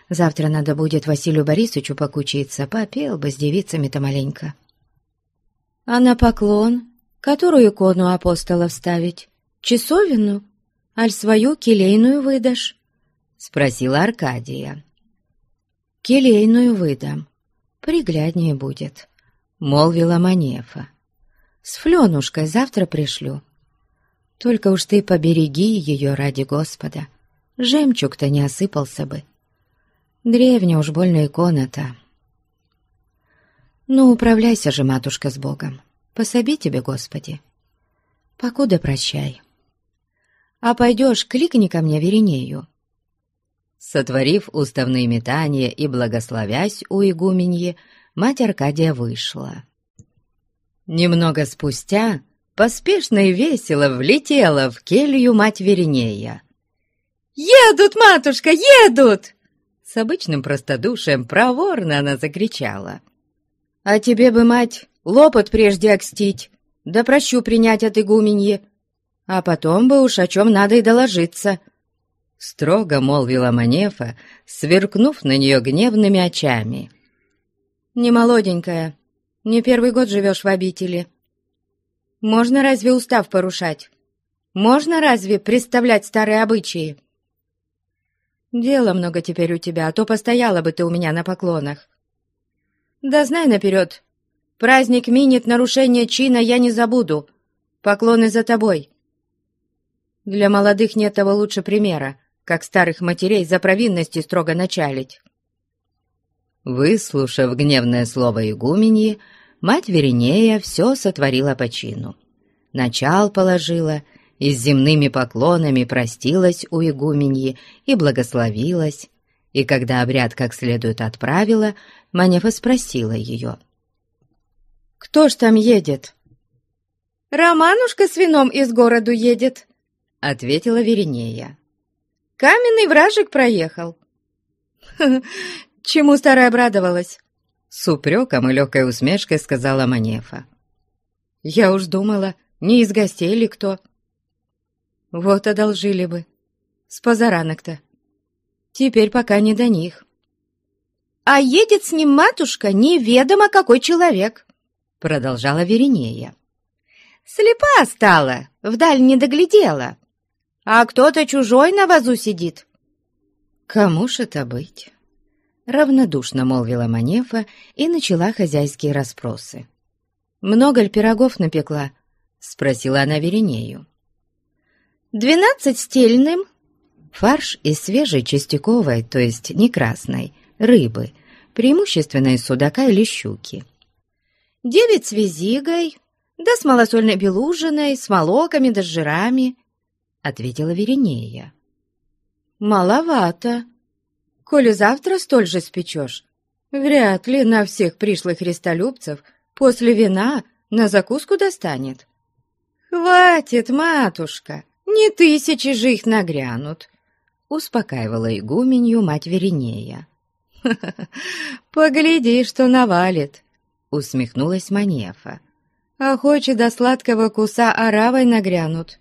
Завтра надо будет Василию Борисовичу покучиться, попел бы с девицами-то маленько. А на поклон, которую икону апостола вставить, часовину, аль свою келейную выдашь? — спросила Аркадия келейную выдам. Пригляднее будет», — молвила Манефа. «С Фленушкой завтра пришлю. Только уж ты побереги ее ради Господа. Жемчуг-то не осыпался бы. Древняя уж больно икона-то». «Ну, управляйся же, матушка, с Богом. Пособи тебе, Господи. Покуда прощай. А пойдешь, кликни ко мне Веринею. Сотворив уставные метания и благословясь у игуменьи, мать Аркадия вышла. Немного спустя поспешно и весело влетела в келью мать Веринея. «Едут, матушка, едут!» С обычным простодушием проворно она закричала. «А тебе бы, мать, лопот прежде окстить, да прощу принять от игуменьи, а потом бы уж о чем надо и доложиться», строго молвила Манефа, сверкнув на нее гневными очами. «Не молоденькая, не первый год живешь в обители. Можно разве устав порушать? Можно разве представлять старые обычаи? Дела много теперь у тебя, а то постояла бы ты у меня на поклонах. Да знай наперед, праздник минит нарушение чина я не забуду, поклоны за тобой». Для молодых нет того лучше примера как старых матерей за провинности строго началить. Выслушав гневное слово игуменьи, мать Веринея все сотворила по чину. Начал положила и с земными поклонами простилась у игуменьи и благословилась, и когда обряд как следует отправила, Манефа спросила ее. «Кто ж там едет?» «Романушка с вином из городу едет», — ответила Веринея. Каменный вражек проехал. Чему старая обрадовалась? С упреком и легкой усмешкой сказала Манефа. Я уж думала, не из гостей ли кто. Вот одолжили бы. С позаранок-то. Теперь пока не до них. А едет с ним матушка неведомо какой человек, продолжала Веринея. Слепа стала, вдаль не доглядела а кто-то чужой на вазу сидит». «Кому ж это быть?» Равнодушно молвила Манефа и начала хозяйские расспросы. «Много ли пирогов напекла?» — спросила она Веринею. «Двенадцать стельным». Фарш из свежей частяковой, то есть не красной, рыбы, преимущественно из судака или щуки. «Девять с визигой, да с малосольной белужиной, с молоками да с жирами, — ответила Веринея. «Маловато. Коли завтра столь же спечешь, вряд ли на всех пришлых христолюбцев после вина на закуску достанет». «Хватит, матушка, не тысячи же их нагрянут», — успокаивала игуменью мать Веринея. «Погляди, что навалит», — усмехнулась Манефа. «Охочи до сладкого куса оравой нагрянут,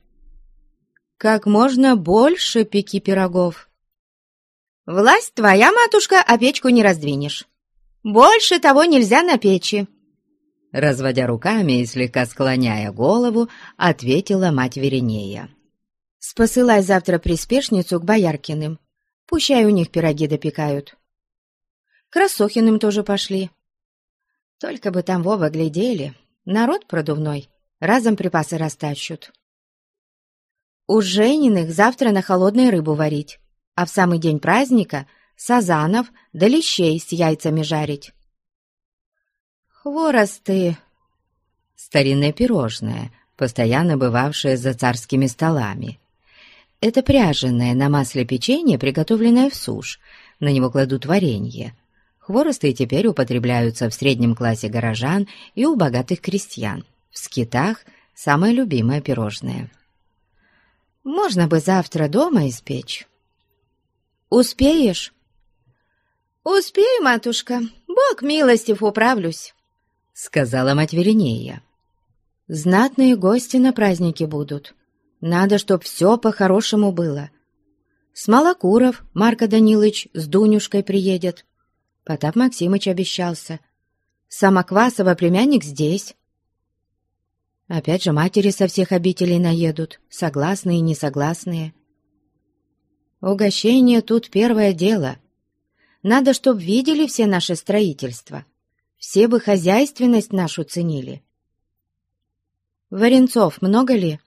как можно больше пеки пирогов. Власть твоя, матушка, а печку не раздвинешь. Больше того нельзя на печи. Разводя руками и слегка склоняя голову, ответила мать Веринея. «Спосылай завтра приспешницу к Бояркиным. Пущай у них пироги допекают. Красохиным тоже пошли. Только бы там Вова глядели, народ продувной, разом припасы растащут». У Жениных завтра на холодной рыбу варить, а в самый день праздника сазанов да лещей с яйцами жарить. Хворосты. Старинное пирожное, постоянно бывавшее за царскими столами. Это пряженное на масле печенье, приготовленное в сушь. На него кладут варенье. Хворосты теперь употребляются в среднем классе горожан и у богатых крестьян. В скитах самое любимое пирожное. Можно бы завтра дома испечь. Успеешь? Успею, матушка. Бог милостив, управлюсь, — сказала мать Веринея. Знатные гости на празднике будут. Надо, чтоб все по-хорошему было. Смолокуров Марко Данилович с Дунюшкой приедет. Потап Максимыч обещался. Самоквасова племянник здесь. Опять же матери со всех обителей наедут, согласные и несогласные. Угощение тут первое дело. Надо, чтоб видели все наши строительства. Все бы хозяйственность нашу ценили. Варенцов много ли?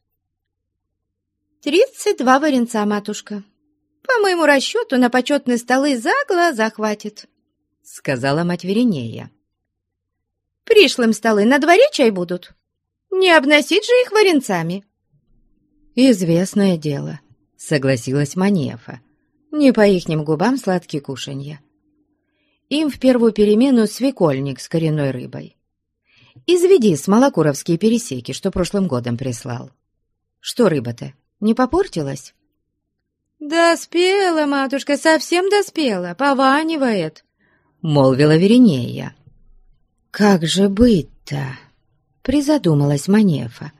Тридцать два варенца, матушка. По моему расчету, на почетные столы за глаза хватит, — сказала мать Веринея. Пришлым столы на дворе чай будут. Не обносить же их варенцами. «Известное дело», — согласилась Манефа. не по ихним губам сладкие кушанья. Им в первую перемену свекольник с коренной рыбой. Изведи смолокуровские пересеки, что прошлым годом прислал. Что рыба-то, не попортилась? «Доспела, матушка, совсем доспела, пованивает», — молвила Веринея. «Как же быть-то?» — призадумалась Манефа.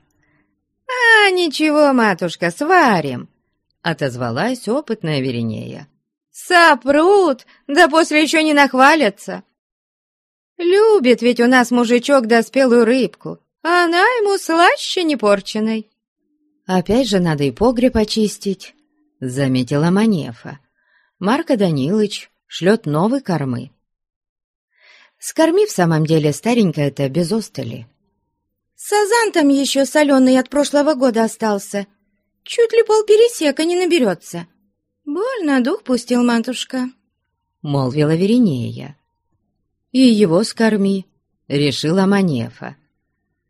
«А, ничего, матушка, сварим», — отозвалась опытная Веринея. «Сопрут, да после еще не нахвалятся. Любит ведь у нас мужичок доспелую рыбку, а она ему слаще непорченной». «Опять же надо и погреб очистить», — заметила Манефа. «Марко Данилыч шлет новый кормы». «Скорми в самом деле старенькая-то без остали». «Сазан там еще соленый от прошлого года остался. Чуть ли полпересека не наберется. Больно дух пустил матушка», — молвила Веринея. «И его скорми», — решила Манефа.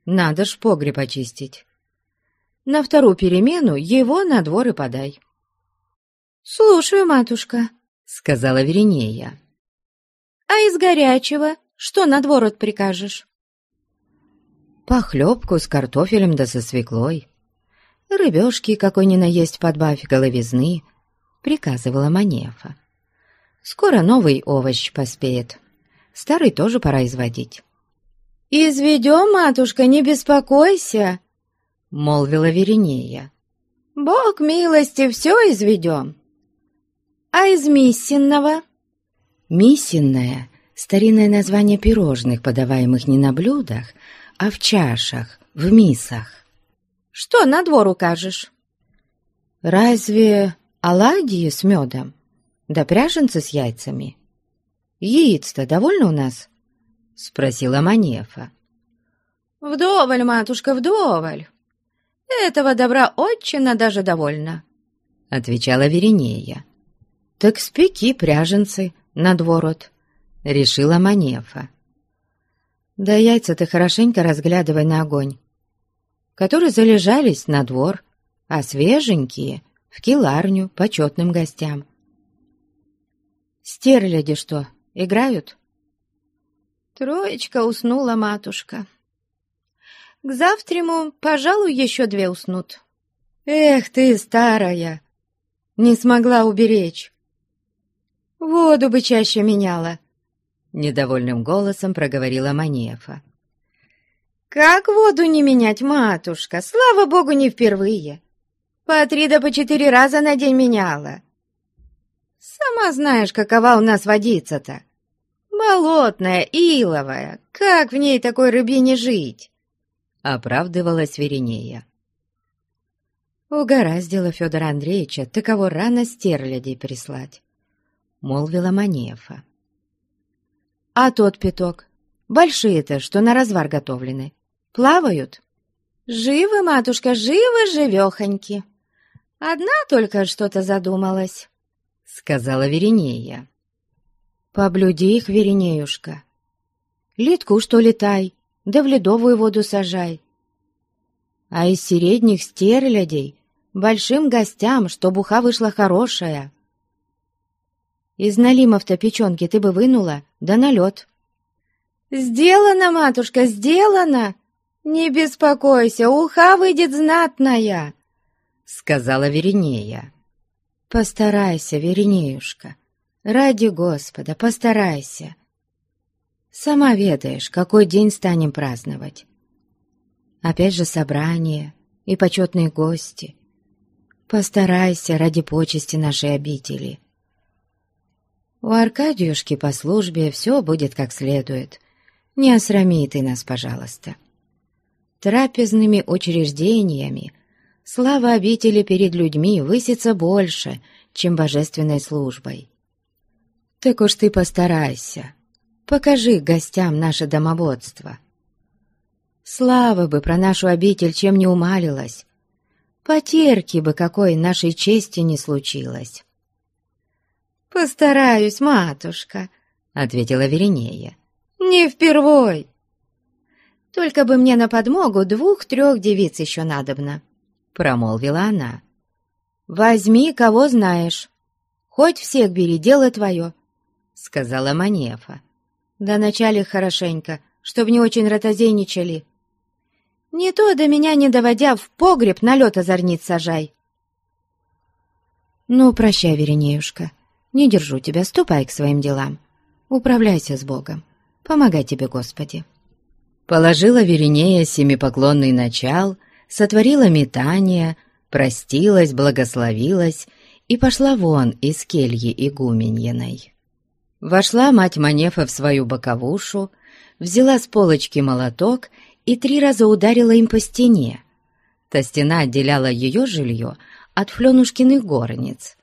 «Надо ж погреб очистить. На вторую перемену его на двор и подай». «Слушаю, матушка», — сказала Веринея. «А из горячего что на двор прикажешь?» «Похлебку с картофелем да со свеклой. Рыбешки какой ни наесть подбавь головизны», — приказывала Манефа. «Скоро новый овощ поспеет. Старый тоже пора изводить». «Изведем, матушка, не беспокойся», — молвила Веринея. «Бог милости, все изведем». «А из миссинного?» «Миссинное — старинное название пирожных, подаваемых не на блюдах, а в чашах, в мисах». «Что на двор укажешь?» «Разве оладьи с медом? Да пряженцы с яйцами?» «Яиц-то довольно у нас?» — спросила Манефа. «Вдоволь, матушка, вдоволь. Этого добра отчина даже довольна», — отвечала Веринея. «Так спеки пряженцы на дворот», — решила Манефа. «Да яйца ты хорошенько разглядывай на огонь, которые залежались на двор, а свеженькие — в киларню почетным гостям». «Стерляди что, играют?» Троечка уснула матушка. К завтраму, пожалуй, еще две уснут. «Эх ты, старая! Не смогла уберечь!» Воду бы чаще меняла!» Недовольным голосом проговорила Манефа. «Как воду не менять, матушка? Слава богу, не впервые. По три да по четыре раза на день меняла. Сама знаешь, какова у нас водица-то. Болотная, иловая. Как в ней такой рыбине жить?» Оправдывалась Веринея. Угораздило Федора Андреевича таково рано стерлядей прислать молвила Манефа. «А тот пяток? Большие-то, что на развар готовлены. Плавают?» «Живы, матушка, живы, живехоньки. Одна только что-то задумалась», — сказала Веринея. «Поблюди их, Веринеюшка. Литку, что летай, да в ледовую воду сажай. А из середних стерлядей большим гостям, что буха вышла хорошая, из налимов-то печенки ты бы вынула, да на лед. «Сделано, матушка, сделано! Не беспокойся, уха выйдет знатная!» — сказала Веринея. «Постарайся, Веринеюшка, ради Господа, постарайся. Сама ведаешь, какой день станем праздновать. Опять же собрание и почетные гости. Постарайся ради почести нашей обители». У Аркадьюшки по службе все будет как следует. Не осрами ты нас, пожалуйста. Трапезными учреждениями слава обители перед людьми высится больше, чем божественной службой. Так уж ты постарайся, покажи гостям наше домоводство. Слава бы про нашу обитель чем не умалилась, потерки бы какой нашей чести не случилось. «Постараюсь, матушка», — ответила Веринея. «Не впервой. Только бы мне на подмогу двух-трех девиц еще надобно», — промолвила она. «Возьми, кого знаешь», — хоть всех бери, дело твое», — сказала Манефа. «Да начали хорошенько, чтоб не очень ротозейничали. Не то до меня не доводя в погреб налет озорниц сажай». «Ну, прощай, Веренеюшка, не держу тебя, ступай к своим делам. Управляйся с Богом, помогай тебе, Господи». Положила Веринея семипоклонный начал, сотворила метание, простилась, благословилась и пошла вон из кельи игуменьиной. Вошла мать Манефа в свою боковушу, взяла с полочки молоток и три раза ударила им по стене. Та стена отделяла ее жилье от Фленушкиных горниц.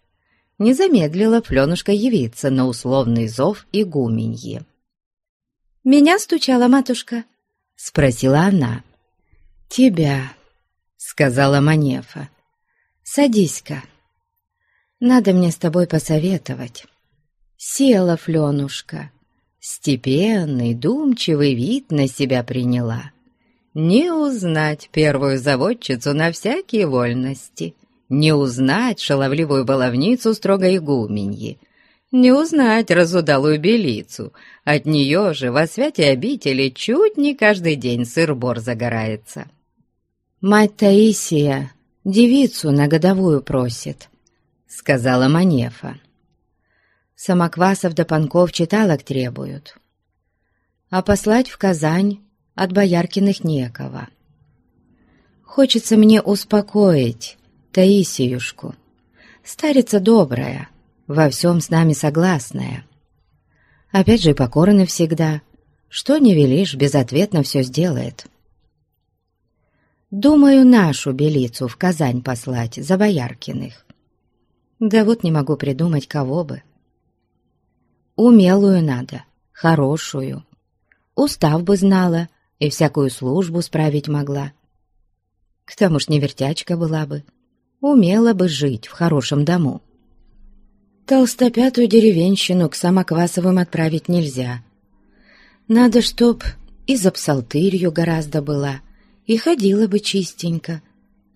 Не замедлила Фленушка явиться на условный зов игуменьи. «Меня стучала матушка», — спросила она. «Тебя», — сказала Манефа. «Садись-ка. Надо мне с тобой посоветовать». Села Фленушка. Степенный, думчивый вид на себя приняла. Не узнать первую заводчицу на всякие вольности, не узнать шаловливую баловницу строгой игуменьи, не узнать разудалую белицу. От нее же во святе обители чуть не каждый день сыр-бор загорается. Мать Таисия девицу на годовую просит, сказала Манефа. Самоквасов да панков читалок требуют. А послать в Казань от Бояркиных некого. Хочется мне успокоить Таисиюшку. Старица добрая, во всем с нами согласная. Опять же и покорна всегда. Что не велишь, безответно все сделает. Думаю, нашу белицу в Казань послать за Бояркиных. Да вот не могу придумать, кого бы. Умелую надо, хорошую. Устав бы знала и всякую службу справить могла. К тому ж не вертячка была бы, умела бы жить в хорошем дому. Толстопятую деревенщину к Самоквасовым отправить нельзя. Надо, чтоб и за псалтырью гораздо была, и ходила бы чистенько,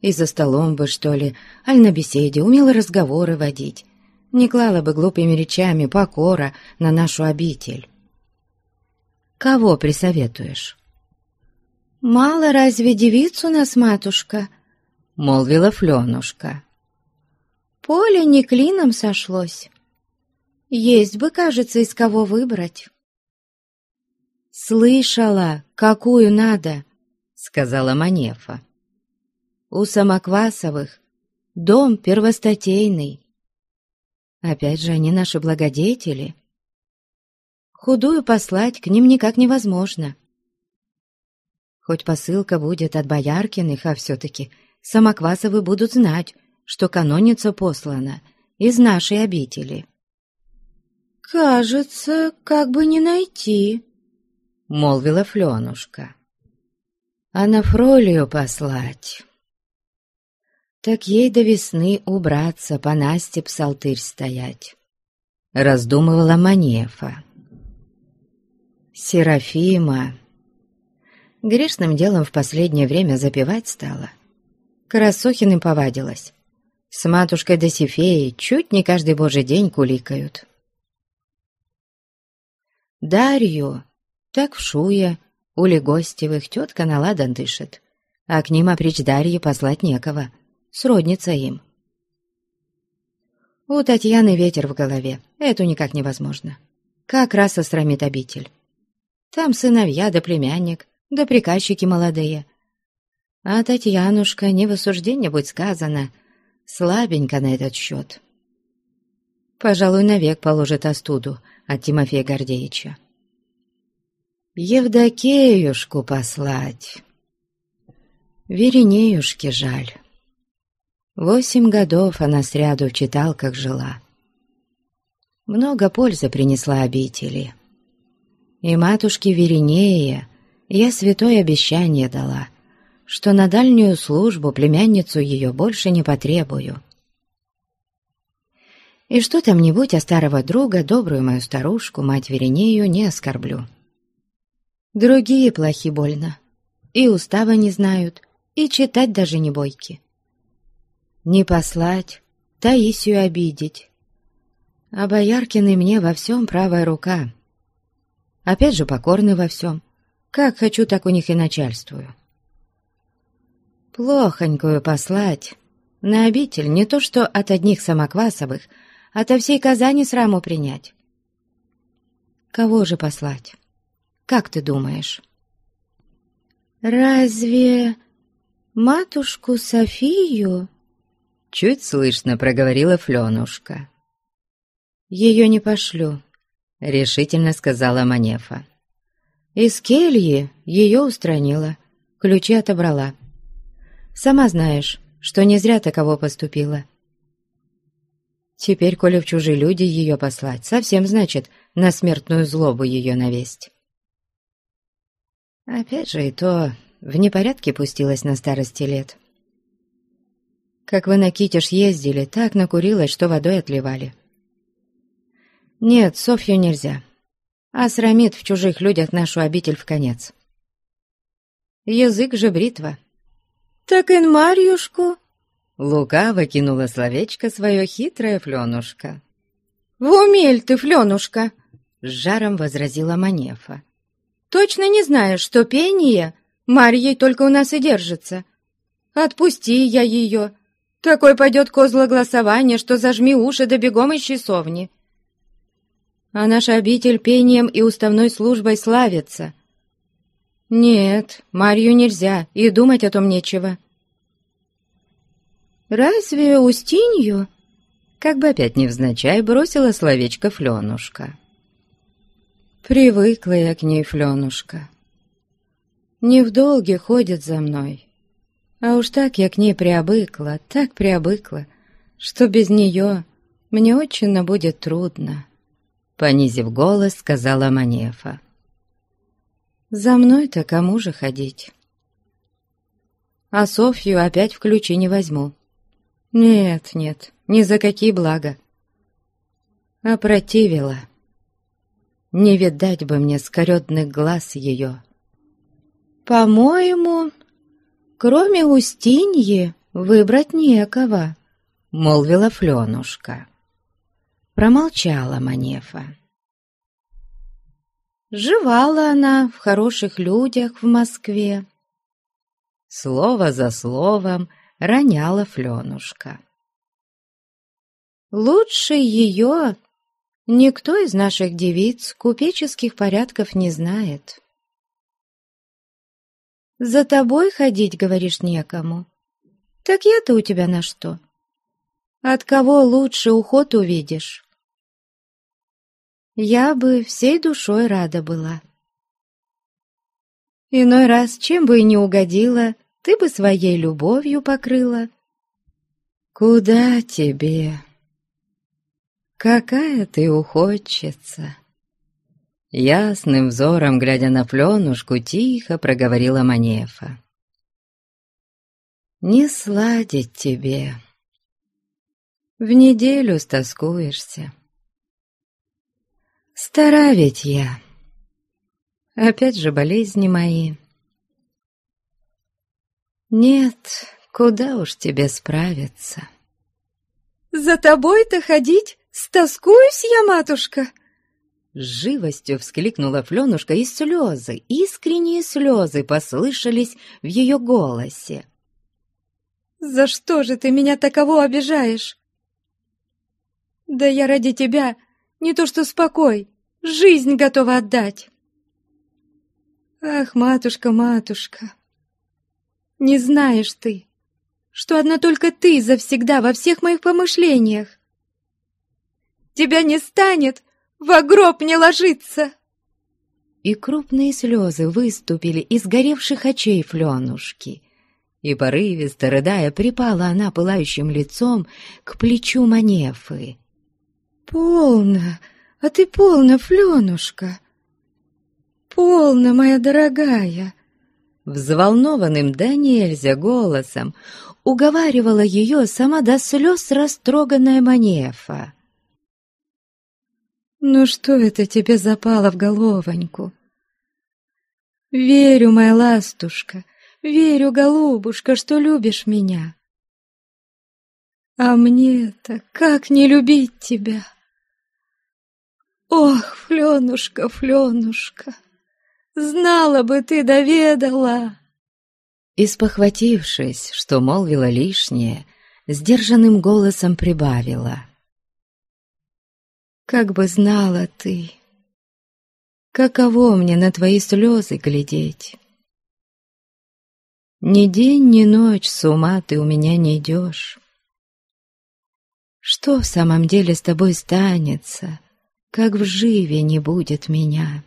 и за столом бы, что ли, аль на беседе умела разговоры водить, не клала бы глупыми речами покора на нашу обитель. Кого присоветуешь? «Мало разве девицу нас, матушка?» — молвила Фленушка. Поле не клином сошлось. Есть бы, кажется, из кого выбрать. «Слышала, какую надо», — сказала Манефа. «У Самоквасовых дом первостатейный. Опять же, они наши благодетели. Худую послать к ним никак невозможно. Хоть посылка будет от Бояркиных, а все-таки Самоквасовы будут знать, что каноница послана из нашей обители. «Кажется, как бы не найти», — молвила Фленушка. «А на Фролию послать...» Так ей до весны убраться, по Насте псалтырь стоять, — раздумывала Манефа. Серафима грешным делом в последнее время запевать стала. Красохиным повадилась. С матушкой Досифеей чуть не каждый божий день куликают. Дарью, так в шуе, у Легостевых тетка на ладан дышит, а к ним опричь Дарьи послать некого, сродница им. У Татьяны ветер в голове, эту никак невозможно. Как раз остромит обитель. Там сыновья да племянник, да приказчики молодые. А Татьянушка, не в осуждение будет сказано — слабенько на этот счет. Пожалуй, навек положит остуду от Тимофея Гордеевича. Евдокеюшку послать. Веренеюшке жаль. Восемь годов она сряду в читалках жила. Много пользы принесла обители. И матушке Веренее я святое обещание дала — что на дальнюю службу племянницу ее больше не потребую. И что там-нибудь о старого друга, добрую мою старушку, мать Веренею, не оскорблю. Другие плохи больно, и устава не знают, и читать даже не бойки. Не послать, Таисию обидеть. А Бояркин и мне во всем правая рука. Опять же покорны во всем. Как хочу, так у них и начальствую. Плохонькую послать. На обитель не то что от одних самоквасовых, а от всей Казани сраму принять. Кого же послать? Как ты думаешь? Разве матушку Софию? Чуть слышно проговорила Фленушка. Ее не пошлю, решительно сказала Манефа. Из кельи ее устранила, ключи отобрала. Сама знаешь, что не зря таково поступила. Теперь, коли в чужие люди ее послать, совсем, значит, на смертную злобу ее навесть. Опять же и то в непорядке пустилась на старости лет. Как вы на Китеж ездили, так накурилась, что водой отливали. Нет, Софью нельзя. А срамит в чужих людях нашу обитель в конец. Язык же бритва. «Так и Марьюшку?» Лукаво кинула словечко свое хитрая Фленушка. «В умель ты, Фленушка!» С жаром возразила Манефа. «Точно не знаешь, что пение Марьей только у нас и держится. Отпусти я ее. Такой пойдет козлогласование, что зажми уши да бегом ищи совни. А наш обитель пением и уставной службой славится. «Нет, Марью нельзя, и думать о том нечего». «Разве Устинью?» Как бы опять невзначай бросила словечко Фленушка. Привыкла я к ней, Фленушка. Не в долге ходит за мной. А уж так я к ней приобыкла, так приобыкла, что без нее мне очень будет трудно. Понизив голос, сказала Манефа. За мной-то кому же ходить? А Софью опять в ключи не возьму. Нет, нет, ни за какие блага. Опротивила. Не видать бы мне скоредных глаз ее. «По-моему, кроме Устиньи выбрать некого», — молвила Фленушка. Промолчала Манефа. Живала она в хороших людях в Москве. Слово за словом роняла Фленушка. Лучше ее никто из наших девиц купеческих порядков не знает. За тобой ходить, говоришь, некому. Так я-то у тебя на что? От кого лучше уход увидишь? Я бы всей душой рада была. Иной раз, чем бы и не угодила, ты бы своей любовью покрыла. Куда тебе? Какая ты уходчица! Ясным взором, глядя на пленушку, тихо проговорила Манефа. «Не сладить тебе. В неделю стоскуешься. Стара ведь я. Опять же болезни мои. Нет, куда уж тебе справиться. За тобой-то ходить? Стоскуюсь я, матушка!» С живостью вскликнула Фленушка, и слезы, искренние слезы послышались в ее голосе. «За что же ты меня таково обижаешь? Да я ради тебя не то что спокой, жизнь готова отдать. Ах, матушка, матушка, не знаешь ты, что одна только ты завсегда во всех моих помышлениях. Тебя не станет, во гроб не ложиться. И крупные слезы выступили из горевших очей Фленушки, и порывисто, рыдая, припала она пылающим лицом к плечу Манефы. «Полно, а ты полно, Фленушка! Полно, моя дорогая!» Взволнованным да нельзя голосом уговаривала ее сама до слез растроганная Манефа. «Ну что это тебе запало в головоньку?» «Верю, моя ластушка, верю, голубушка, что любишь меня. А мне-то как не любить тебя?» Ох, Фленушка, Фленушка, знала бы ты, доведала!» И спохватившись, что молвила лишнее, сдержанным голосом прибавила. «Как бы знала ты, каково мне на твои слезы глядеть!» Ни день, ни ночь с ума ты у меня не идешь. Что в самом деле с тобой станется, как в живе не будет меня?»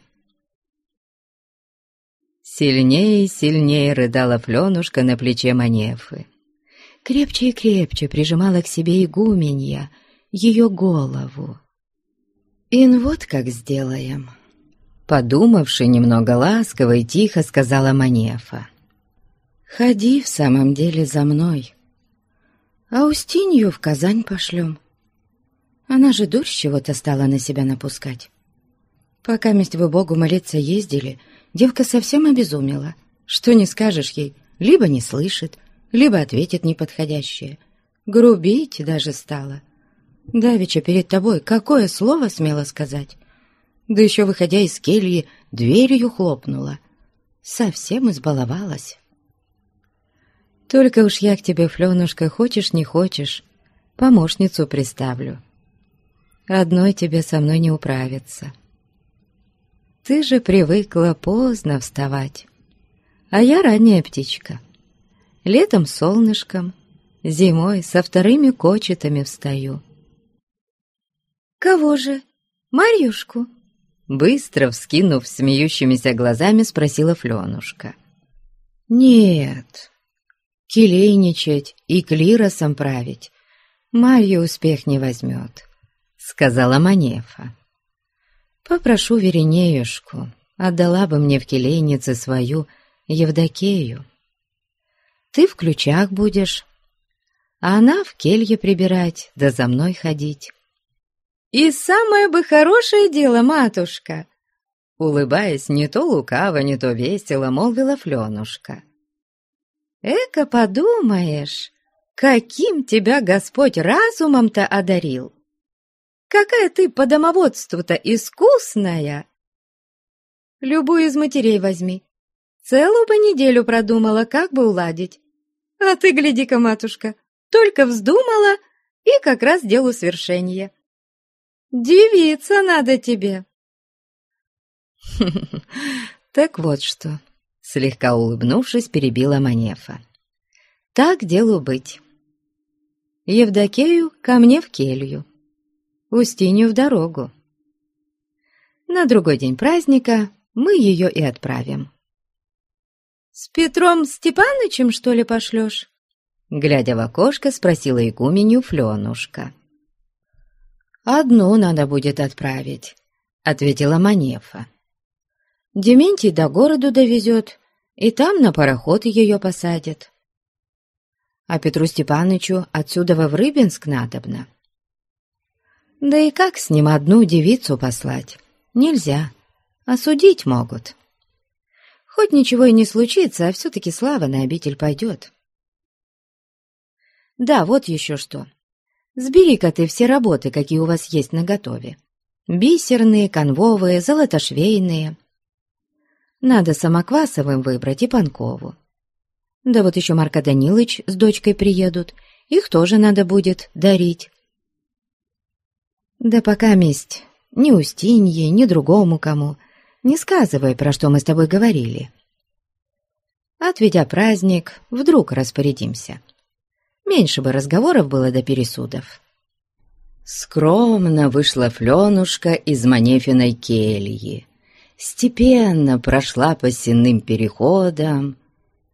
Сильнее и сильнее рыдала Фленушка на плече Манефы. Крепче и крепче прижимала к себе игуменья ее голову. «Ин вот как сделаем», — подумавши немного ласково и тихо сказала Манефа. «Ходи в самом деле за мной, а Устинью в Казань пошлем. Она же дурь чего-то стала на себя напускать. Пока месть вы Богу молиться ездили, девка совсем обезумела. Что не скажешь ей, либо не слышит, либо ответит неподходящее. Грубить даже стала. Давеча перед тобой какое слово смело сказать? Да еще, выходя из кельи, дверью хлопнула. Совсем избаловалась. Только уж я к тебе, Фленушка, хочешь не хочешь, помощницу приставлю. Одной тебе со мной не управиться. Ты же привыкла поздно вставать, а я ранняя птичка. Летом солнышком, зимой со вторыми кочетами встаю. «Кого же? Марьюшку?» Быстро вскинув смеющимися глазами, спросила Фленушка. «Нет, келейничать и клиросом править Марью успех не возьмет сказала Манефа. «Попрошу Веринеюшку, отдала бы мне в келейнице свою Евдокею. Ты в ключах будешь, а она в келье прибирать, да за мной ходить». «И самое бы хорошее дело, матушка!» Улыбаясь не то лукаво, не то весело, молвила Фленушка. «Эка подумаешь, каким тебя Господь разумом-то одарил!» Какая ты по домоводству-то искусная! Любую из матерей возьми. Целую бы неделю продумала, как бы уладить. А ты, гляди-ка, матушка, только вздумала, и как раз делу свершения. Девица надо тебе. Так вот что, слегка улыбнувшись, перебила Манефа. Так делу быть. Евдокею ко мне в келью. Устинью в дорогу. На другой день праздника мы ее и отправим. «С Петром Степанычем, что ли, пошлешь?» Глядя в окошко, спросила игуменю Фленушка. «Одну надо будет отправить», — ответила Манефа. «Дементий до городу довезет, и там на пароход ее посадят. А Петру Степанычу отсюда во Врыбинск надобно». Да и как с ним одну девицу послать? Нельзя. Осудить могут. Хоть ничего и не случится, а все-таки слава на обитель пойдет. Да, вот еще что. Сбери-ка ты все работы, какие у вас есть наготове. Бисерные, конвовые, золотошвейные. Надо Самоквасовым выбрать и Панкову. Да вот еще Марка Данилыч с дочкой приедут. Их тоже надо будет дарить. Да пока месть ни Устинье, ни другому кому, не сказывай, про что мы с тобой говорили. Отведя праздник, вдруг распорядимся. Меньше бы разговоров было до пересудов. Скромно вышла Фленушка из Манефиной кельи. Степенно прошла по сенным переходам,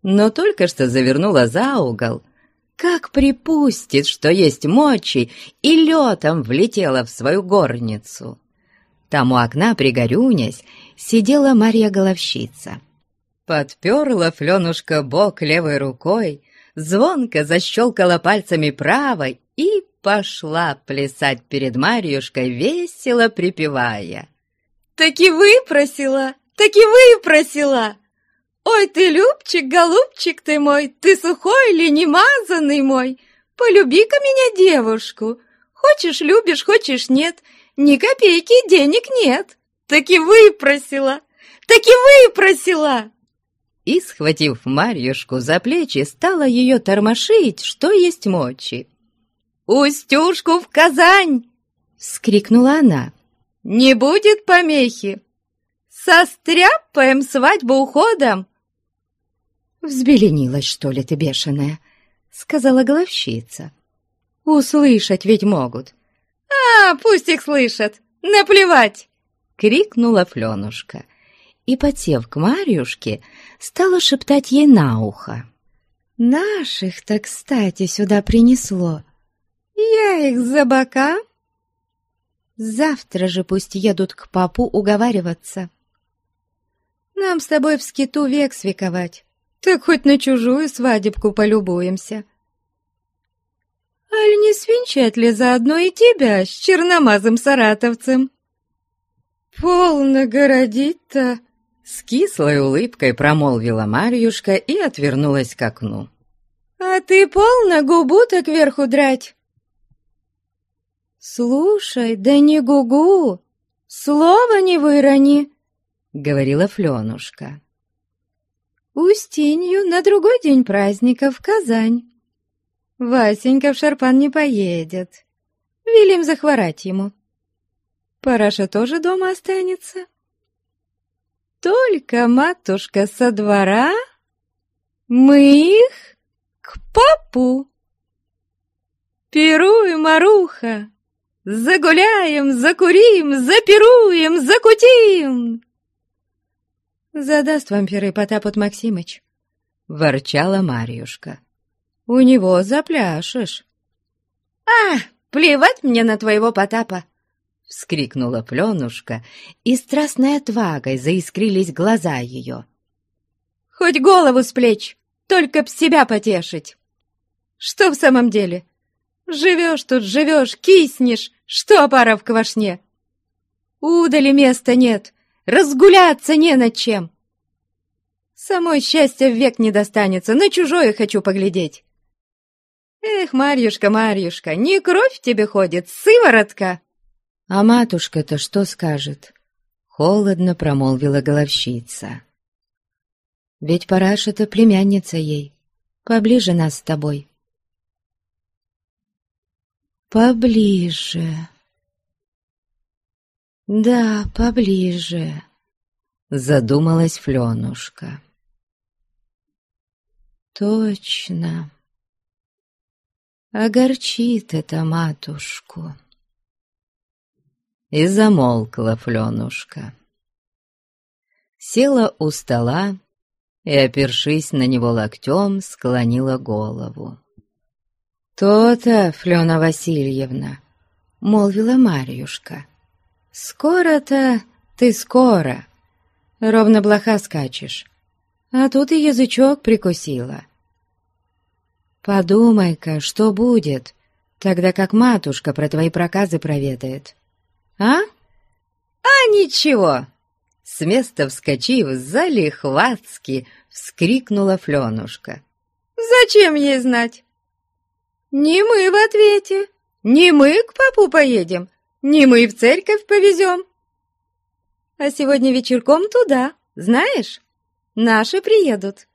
но только что завернула за угол — как припустит, что есть мочи, и летом влетела в свою горницу. Там у окна, пригорюнясь, сидела Марья-головщица. Подперла Фленушка бок левой рукой, звонко защелкала пальцами правой и пошла плясать перед Марьюшкой, весело припевая. «Таки выпросила! Таки выпросила!» «Ой, ты, Любчик, голубчик ты мой, ты сухой ли, немазанный мой, полюби-ка меня девушку. Хочешь, любишь, хочешь, нет, ни копейки денег нет. Таки выпросила, таки выпросила!» И, схватив Марьюшку за плечи, стала ее тормошить, что есть мочи. «Устюшку в Казань!» — вскрикнула она. «Не будет помехи! Состряпаем свадьбу уходом!» «Взбеленилась, что ли, ты бешеная?» — сказала головщица. «Услышать ведь могут». «А, пусть их слышат! Наплевать!» — крикнула Фленушка. И, подсев к Марьюшке, стала шептать ей на ухо. «Наших-то, кстати, сюда принесло. Я их за бока. Завтра же пусть едут к папу уговариваться. Нам с тобой в скиту век свековать, так хоть на чужую свадебку полюбуемся. Аль не свинчать ли заодно и тебя с черномазым саратовцем? Полно городить-то!» С кислой улыбкой промолвила Марьюшка и отвернулась к окну. «А ты полно губу так кверху драть!» «Слушай, да не гугу! Слова не вырони!» — говорила Фленушка. «Устинью на другой день праздника в Казань. Васенька в Шарпан не поедет. Велим захворать ему. Параша тоже дома останется. Только матушка со двора, мы их к папу. Пируй, Маруха, загуляем, закурим, запируем, закутим. Задаст вам пиры Потапот Максимыч, ворчала Марьюшка. У него запляшешь. А, плевать мне на твоего Потапа. — вскрикнула Пленушка, и страстной отвагой заискрились глаза ее. «Хоть голову с плеч, только б себя потешить! Что в самом деле? Живешь тут, живешь, киснешь, что пара в квашне? Удали места нет, разгуляться не над чем. Самой счастья век не достанется, на чужое хочу поглядеть. Эх, Марьюшка, Марьюшка, не кровь тебе ходит, сыворотка!» «А матушка-то что скажет?» — холодно промолвила головщица. «Ведь Параша-то племянница ей, поближе нас с тобой». «Поближе...» «Да, поближе», — задумалась Фленушка. «Точно. Огорчит это матушку» и замолкла Фленушка. Села у стола и, опершись на него локтем, склонила голову. «То-то, Флена Васильевна», — молвила Марьюшка, — «скоро-то ты скоро, ровно блоха скачешь, а тут и язычок прикусила. Подумай-ка, что будет, тогда как матушка про твои проказы проведает. А? А ничего!» С места вскочив, залихватски вскрикнула Фленушка. «Зачем ей знать? Не мы в ответе, не мы к папу поедем, не мы в церковь повезем. А сегодня вечерком туда, знаешь, наши приедут».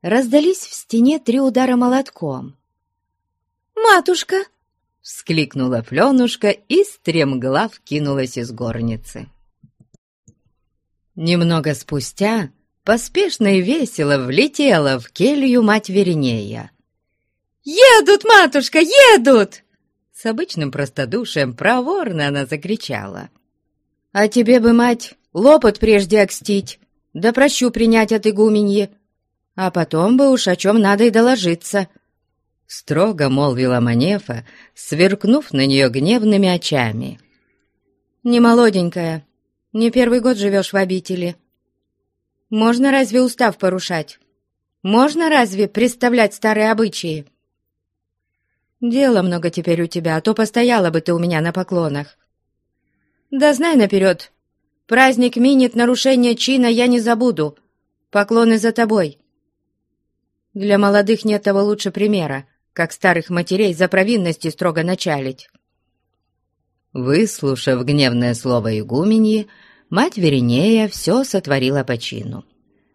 Раздались в стене три удара молотком. «Матушка!» Вскликнула Пленушка и стремглав кинулась из горницы. Немного спустя поспешно и весело влетела в келью мать Веринея. «Едут, матушка, едут!» С обычным простодушием проворно она закричала. «А тебе бы, мать, лопот прежде окстить, да прощу принять от игуменьи, а потом бы уж о чем надо и доложиться», Строго молвила Манефа, сверкнув на нее гневными очами. «Не молоденькая, не первый год живешь в обители. Можно разве устав порушать? Можно разве представлять старые обычаи? Дела много теперь у тебя, а то постояла бы ты у меня на поклонах. Да знай наперед, праздник минит нарушение чина я не забуду, поклоны за тобой». Для молодых нет того лучше примера как старых матерей за провинности строго началить. Выслушав гневное слово игуменьи, мать Веринея все сотворила по чину.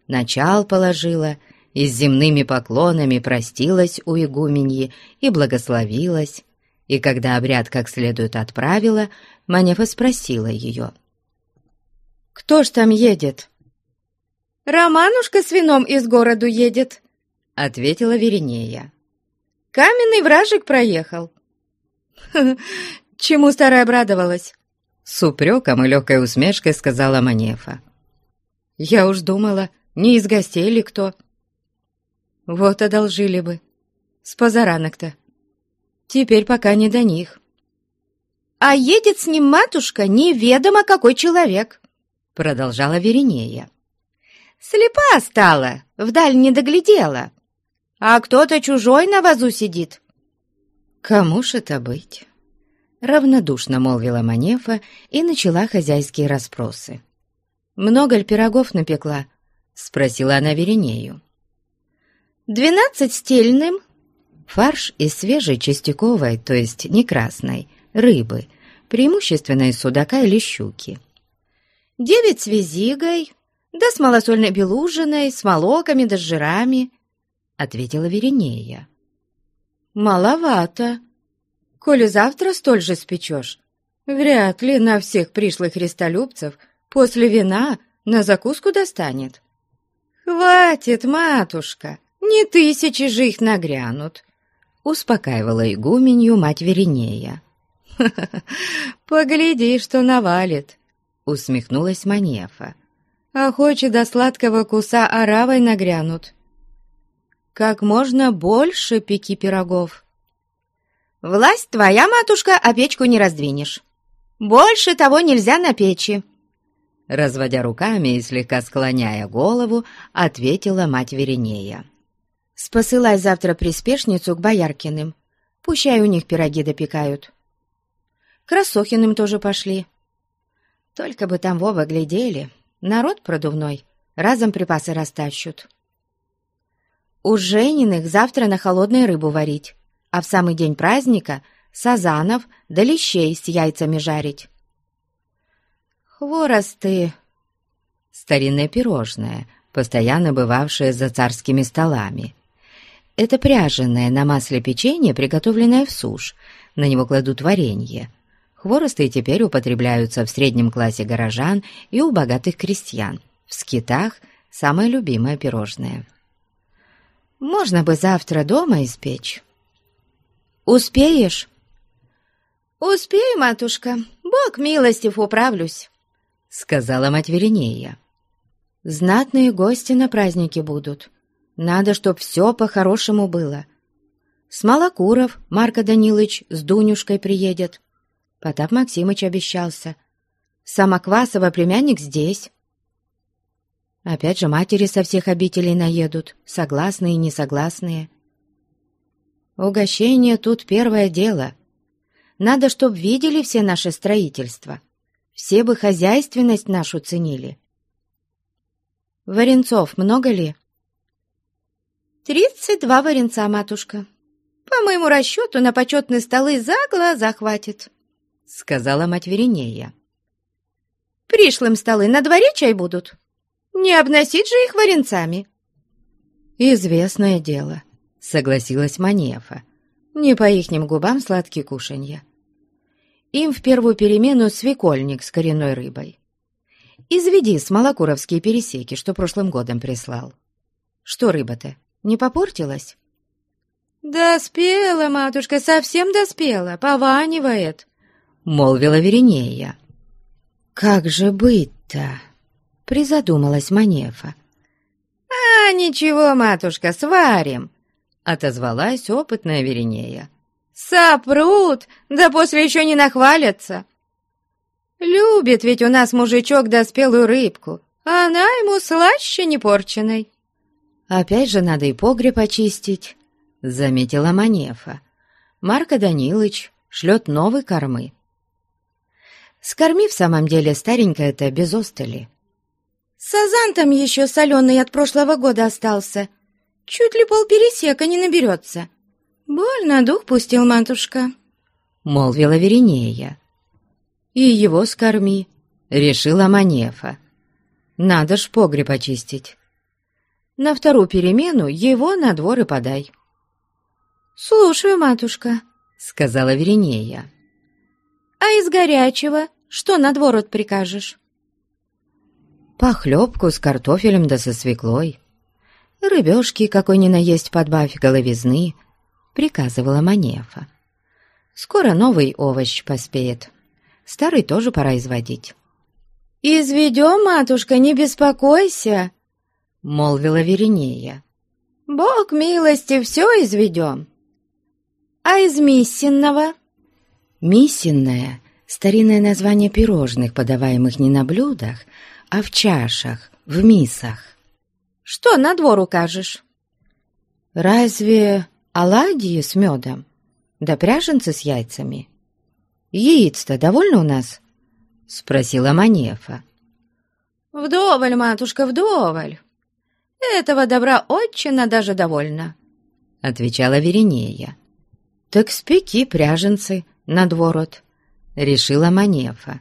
Начал положила и с земными поклонами простилась у игуменьи и благословилась, и когда обряд как следует отправила, Манефа спросила ее. «Кто ж там едет?» «Романушка с вином из городу едет», — ответила Веринея. «Каменный вражик проехал». «Чему старая обрадовалась?» С упреком и легкой усмешкой сказала Манефа. «Я уж думала, не из гостей ли кто?» «Вот одолжили бы. С позаранок-то. Теперь пока не до них». «А едет с ним матушка неведомо какой человек», — продолжала Веринея. «Слепа стала, вдаль не доглядела, а кто-то чужой на вазу сидит». «Кому ж это быть?» Равнодушно молвила Манефа и начала хозяйские расспросы. «Много ли пирогов напекла?» — спросила она Веринею. «Двенадцать стельным». Фарш из свежей частяковой, то есть не красной, рыбы, преимущественно из судака или щуки. «Девять с визигой, да с малосольной белужиной, с молоками да с жирами», — ответила Веринея. «Маловато», коли завтра столь же спечешь. Вряд ли на всех пришлых христолюбцев после вина на закуску достанет. Хватит, матушка, не тысячи же их нагрянут, успокаивала игуменью мать Веринея. «Погляди, что навалит!» — усмехнулась Манефа. «А хочет до сладкого куса оравой нагрянут. Как можно больше пеки пирогов!» «Власть твоя, матушка, а печку не раздвинешь. Больше того нельзя на печи». Разводя руками и слегка склоняя голову, ответила мать Веринея. «Спосылай завтра приспешницу к Бояркиным. Пущай у них пироги допекают. К Рассохиным тоже пошли. Только бы там Вова глядели, народ продувной, разом припасы растащут. У Жениных завтра на холодной рыбу варить а в самый день праздника сазанов да лещей с яйцами жарить. Хворосты — старинное пирожное, постоянно бывавшее за царскими столами. Это пряженное на масле печенье, приготовленное в сушь, на него кладут варенье. Хворосты теперь употребляются в среднем классе горожан и у богатых крестьян. В скитах – самое любимое пирожное. «Можно бы завтра дома испечь», Успеешь?» «Успею, матушка. Бог милостив, управлюсь», — сказала мать Веринея. «Знатные гости на празднике будут. Надо, чтоб все по-хорошему было. Смолокуров Марко Данилович с Дунюшкой приедет. Потап Максимыч обещался. Самоквасова племянник здесь. Опять же матери со всех обителей наедут, согласные и несогласные. Угощение тут первое дело. Надо, чтоб видели все наше строительство. Все бы хозяйственность нашу ценили. Варенцов много ли? Тридцать два варенца, матушка. По моему расчету, на почетные столы за глаза хватит, сказала мать Веринея. Пришлым столы на дворе чай будут. Не обносить же их варенцами. Известное дело, согласилась Манефа. «Не по ихним губам сладкие кушанья. Им в первую перемену свекольник с коренной рыбой. Изведи смолокуровские пересеки, что прошлым годом прислал. Что рыба-то, не попортилась?» «Доспела, матушка, совсем доспела, пованивает», — молвила Веринея. «Как же быть-то?» — призадумалась Манефа. «А, ничего, матушка, сварим. — отозвалась опытная Веринея. «Сопрут, да после еще не нахвалятся. Любит ведь у нас мужичок доспелую рыбку, она ему слаще непорченной». «Опять же надо и погреб очистить», — заметила Манефа. «Марко Данилыч шлет новый кормы». «Скорми в самом деле старенькое-то без остали». «Сазан там еще соленый от прошлого года остался», Чуть ли полпересека не наберется. Больно дух пустил матушка», — молвила Веринея. и его скорми», — решила Манефа. «Надо ж погреб очистить. На вторую перемену его на двор и подай». «Слушаю, матушка», — сказала Веринея. «А из горячего что на двор от прикажешь?» «Похлебку с картофелем да со свеклой. Рыбешки какой ни наесть подбавь головизны», — приказывала Манефа. «Скоро новый овощ поспеет. Старый тоже пора изводить». «Изведем, матушка, не беспокойся», — молвила Веринея. «Бог милости, все изведем». «А из миссинного?» «Миссинное — старинное название пирожных, подаваемых не на блюдах, а в чашах, в мисах». «Что на двор укажешь?» «Разве оладьи с медом? Да пряженцы с яйцами? Яиц-то довольно у нас?» — спросила Манефа. «Вдоволь, матушка, вдоволь. Этого добра отчина даже довольна», — отвечала Веринея. «Так спеки пряженцы на дворот», — решила Манефа.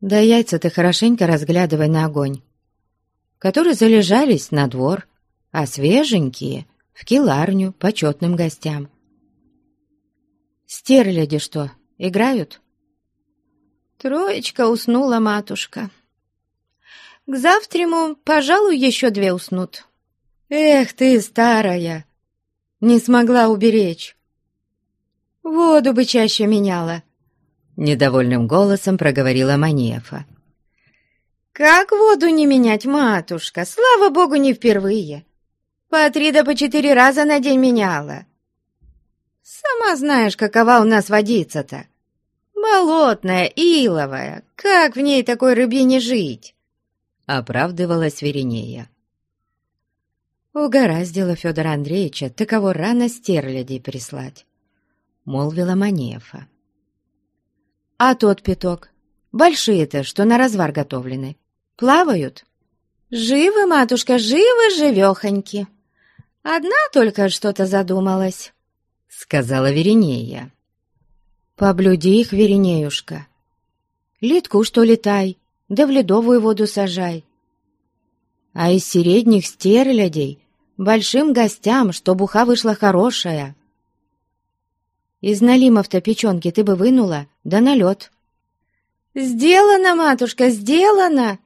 «Да яйца ты хорошенько разглядывай на огонь, которые залежались на двор, а свеженькие — в киларню почетным гостям». «Стерляди что, играют?» Троечка уснула матушка. К завтраму, пожалуй, еще две уснут. «Эх ты, старая! Не смогла уберечь!» Воду бы чаще меняла!» Недовольным голосом проговорила Манефа. «Как воду не менять, матушка? Слава богу, не впервые. По три да по четыре раза на день меняла. Сама знаешь, какова у нас водица-то. Болотная, иловая. Как в ней такой рыбине жить?» Оправдывалась Веринея. Угораздило Федора Андреевича таково рано стерлядей прислать. — молвила Манефа. «А тот пяток? Большие-то, что на развар готовлены. Плавают?» «Живы, матушка, живы, живехоньки. Одна только что-то задумалась», — сказала Веринея. «Поблюди их, Веринеюшка. Литку, что летай, да в ледовую воду сажай. А из середних стерлядей большим гостям, чтоб уха вышла хорошая». Из налимов-то печенки ты бы вынула, да на лед. «Сделано, матушка, сделано!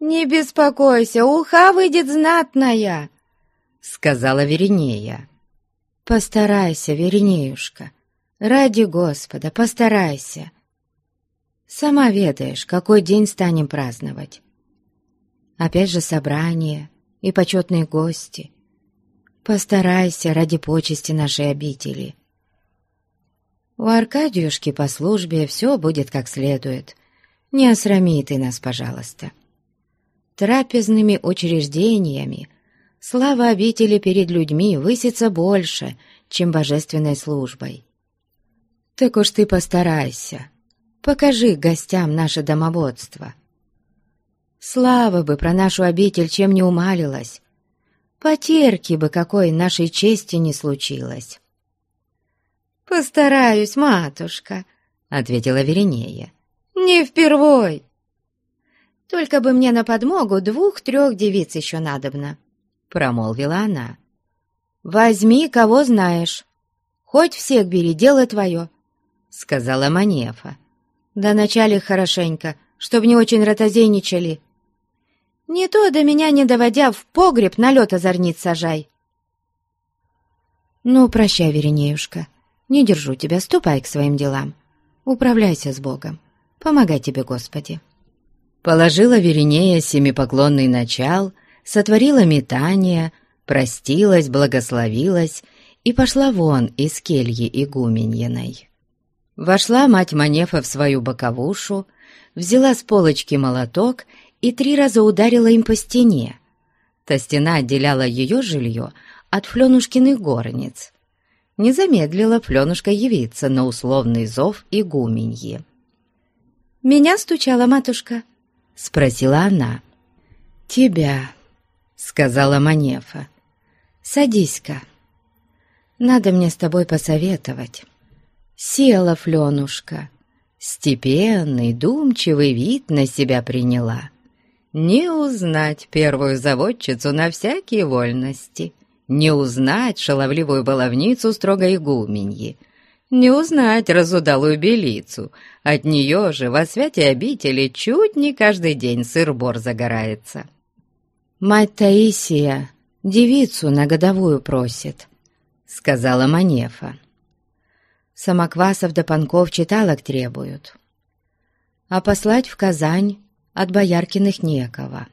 Не беспокойся, уха выйдет знатная!» — сказала Веринея. «Постарайся, Веринеюшка, ради Господа, постарайся. Сама ведаешь, какой день станем праздновать. Опять же собрание и почетные гости. Постарайся ради почести нашей обители». У Аркадьюшки по службе все будет как следует. Не осрами ты нас, пожалуйста. Трапезными учреждениями слава обители перед людьми высится больше, чем божественной службой. Так уж ты постарайся, покажи гостям наше домоводство. Слава бы про нашу обитель чем не умалилась, потерки бы какой нашей чести не случилось. «Постараюсь, матушка», — ответила Веринея. «Не впервой. Только бы мне на подмогу двух-трех девиц еще надобно», — промолвила она. «Возьми, кого знаешь. Хоть всех бери, дело твое», — сказала Манефа. «Да начали хорошенько, чтоб не очень ротозейничали. Не то до меня не доводя в погреб налет озорниц сажай». «Ну, прощай, Веринеюшка», не держу тебя, ступай к своим делам. Управляйся с Богом. Помогай тебе, Господи». Положила Веринея семипоклонный начал, сотворила метание, простилась, благословилась и пошла вон из кельи игуменьиной. Вошла мать Манефа в свою боковушу, взяла с полочки молоток и три раза ударила им по стене. Та стена отделяла ее жилье от Фленушкиных горниц не замедлила Пленушка явиться на условный зов игуменьи. «Меня стучала матушка?» — спросила она. «Тебя», — сказала Манефа. «Садись-ка. Надо мне с тобой посоветовать». Села Фленушка, Степенный, думчивый вид на себя приняла. Не узнать первую заводчицу на всякие вольности, не узнать шаловливую баловницу строгой игуменьи, не узнать разудалую белицу. От нее же во святе обители чуть не каждый день сыр-бор загорается. «Мать Таисия девицу на годовую просит», — сказала Манефа. Самоквасов да панков читалок требуют. А послать в Казань от Бояркиных некого.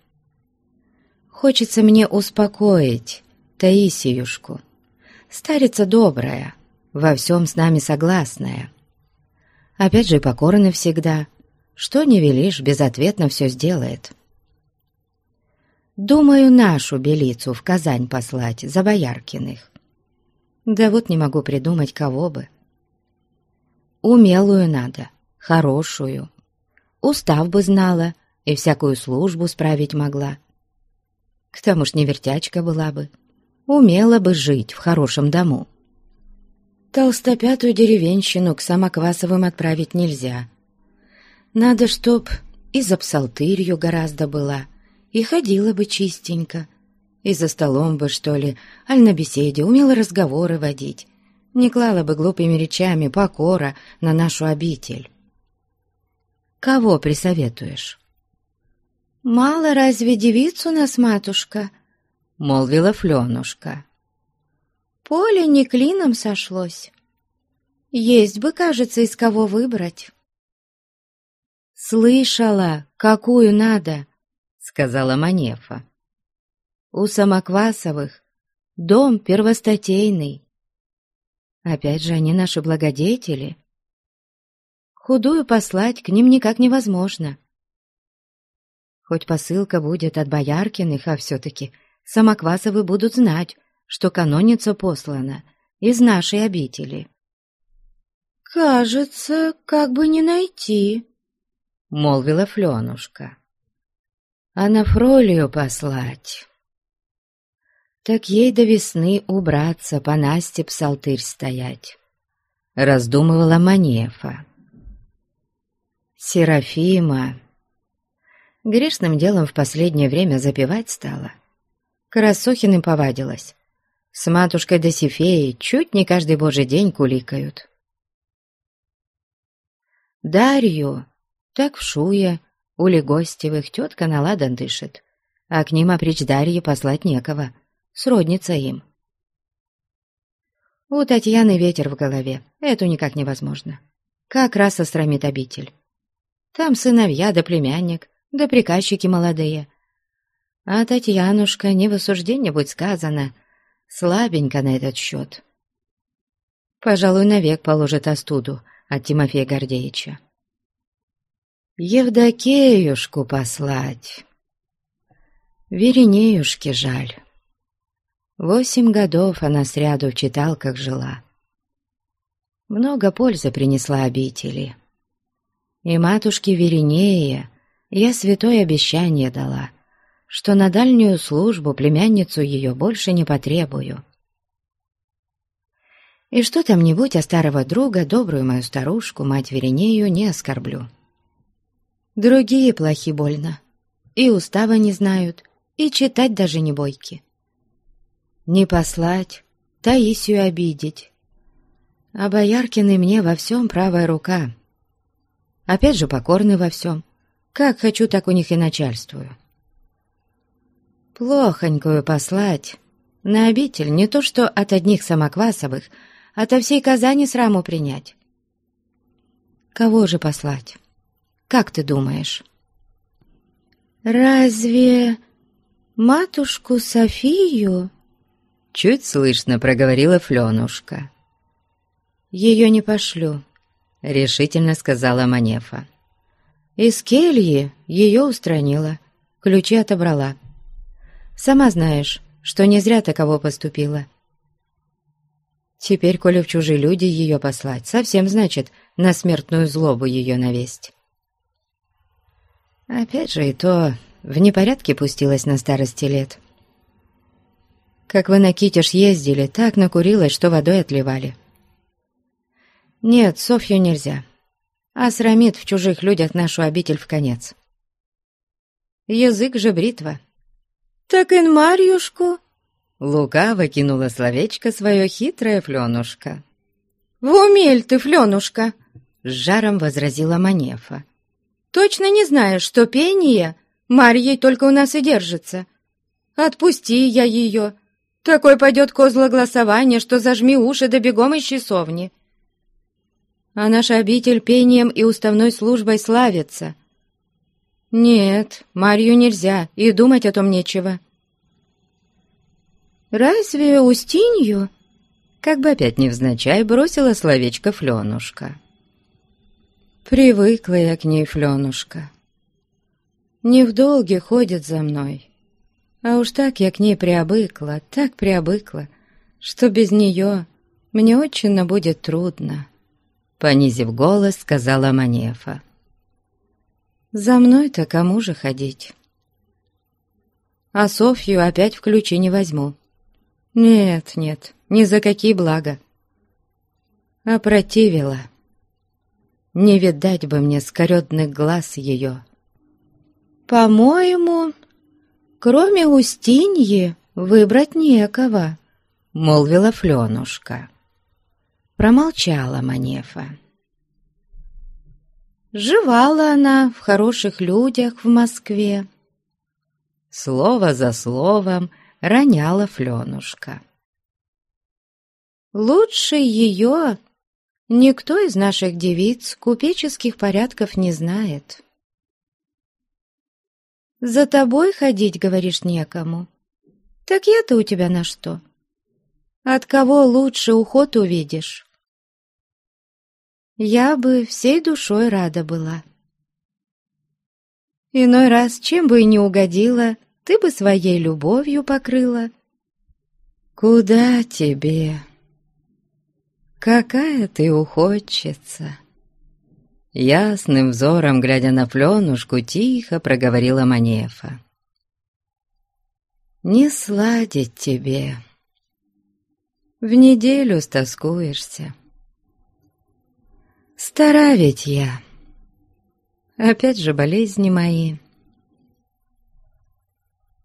Хочется мне успокоить Таисиюшку. Старица добрая, во всем с нами согласная. Опять же покорна всегда. Что не велишь, безответно все сделает. Думаю, нашу белицу в Казань послать за Бояркиных. Да вот не могу придумать, кого бы. Умелую надо, хорошую. Устав бы знала и всякую службу справить могла. К тому ж не вертячка была бы, умела бы жить в хорошем дому. Толстопятую деревенщину к Самоквасовым отправить нельзя. Надо, чтоб и за псалтырью гораздо была, и ходила бы чистенько, и за столом бы, что ли, аль на беседе умела разговоры водить, не клала бы глупыми речами покора на нашу обитель. Кого присоветуешь? «Мало разве девицу нас, матушка?» — молвила Фленушка. «Поле не клином сошлось. Есть бы, кажется, из кого выбрать». «Слышала, какую надо», — сказала Манефа. «У Самоквасовых дом первостатейный, Опять же, они наши благодетели. Худую послать к ним никак невозможно. Хоть посылка будет от Бояркиных, а все-таки Самоквасовы будут знать, что каноница послана из нашей обители. «Кажется, как бы не найти», — молвила Фленушка. «А на Фролию послать...» так ей до весны убраться, по Насте псалтырь стоять. Раздумывала Манефа. Серафима грешным делом в последнее время запевать стала. Красохиным повадилась. С матушкой Досифеей чуть не каждый божий день куликают. Дарью так в шуе у Легостевых тетка наладан дышит, а к ним опричь Дарьи послать некого — сроднится им. У Татьяны ветер в голове, эту никак невозможно. Как раз остромит обитель. Там сыновья да племянник, да приказчики молодые. А Татьянушка, не в осуждение будь сказано, слабенько на этот счет. Пожалуй, навек положит остуду от Тимофея Гордеевича. Евдокеюшку послать. Веренеюшке жаль. Восемь годов она сряду в читалках жила. Много пользы принесла обители. И матушке Веринея я святое обещание дала, что на дальнюю службу племянницу ее больше не потребую. И что там-нибудь, а старого друга, добрую мою старушку, мать Веринею, не оскорблю. Другие плохи больно, и устава не знают, и читать даже не бойки не послать, Таисию обидеть. А Бояркины мне во всем правая рука. Опять же покорны во всем. Как хочу, так у них и начальствую. Плохонькую послать. На обитель не то что от одних самоквасовых, а от всей Казани сраму принять. Кого же послать? Как ты думаешь? Разве матушку Софию? Чуть слышно проговорила Фленушка. «Ее не пошлю», — решительно сказала Манефа. «Из кельи ее устранила, ключи отобрала. Сама знаешь, что не зря таково поступила. Теперь, коли в чужие люди ее послать, совсем, значит, на смертную злобу ее навесть». Опять же и то в непорядке пустилась на старости лет. Как вы на Китеж ездили, так накурилась, что водой отливали. Нет, Софью нельзя. а срамит в чужих людях нашу обитель в конец. Язык же бритва. «Так и Марьюшку!» Лукаво кинула словечко свое хитрое Фленушка. «В умель ты, Фленушка!» С жаром возразила Манефа. «Точно не знаешь, что пение Марьей только у нас и держится. Отпусти я ее. Такой пойдет козлогласование, что зажми уши да бегом из часовни. А наш обитель пением и уставной службой славится. Нет, Марью нельзя, и думать о том нечего. Разве Устинью? Как бы опять невзначай бросила словечко Фленушка. Привыкла я к ней, Фленушка. Не в долге ходит за мной. А уж так я к ней приобыкла, так приобыкла, что без нее мне очень будет трудно. Понизив голос, сказала Манефа. За мной-то кому же ходить? А Софью опять в ключи не возьму. Нет, нет, ни за какие блага. Опротивила. Не видать бы мне скоредных глаз ее. По-моему, «Кроме Устиньи выбрать некого», — молвила Фленушка. Промолчала Манефа. Живала она в хороших людях в Москве. Слово за словом роняла Фленушка. Лучше ее никто из наших девиц купеческих порядков не знает. За тобой ходить, говоришь, некому. Так я-то у тебя на что? От кого лучше уход увидишь? Я бы всей душой рада была. Иной раз, чем бы и не угодила, ты бы своей любовью покрыла. Куда тебе? Какая ты уходчица! Ясным взором, глядя на Фленушку, тихо проговорила Манефа. «Не сладить тебе. В неделю стоскуешься. Стара ведь я. Опять же болезни мои.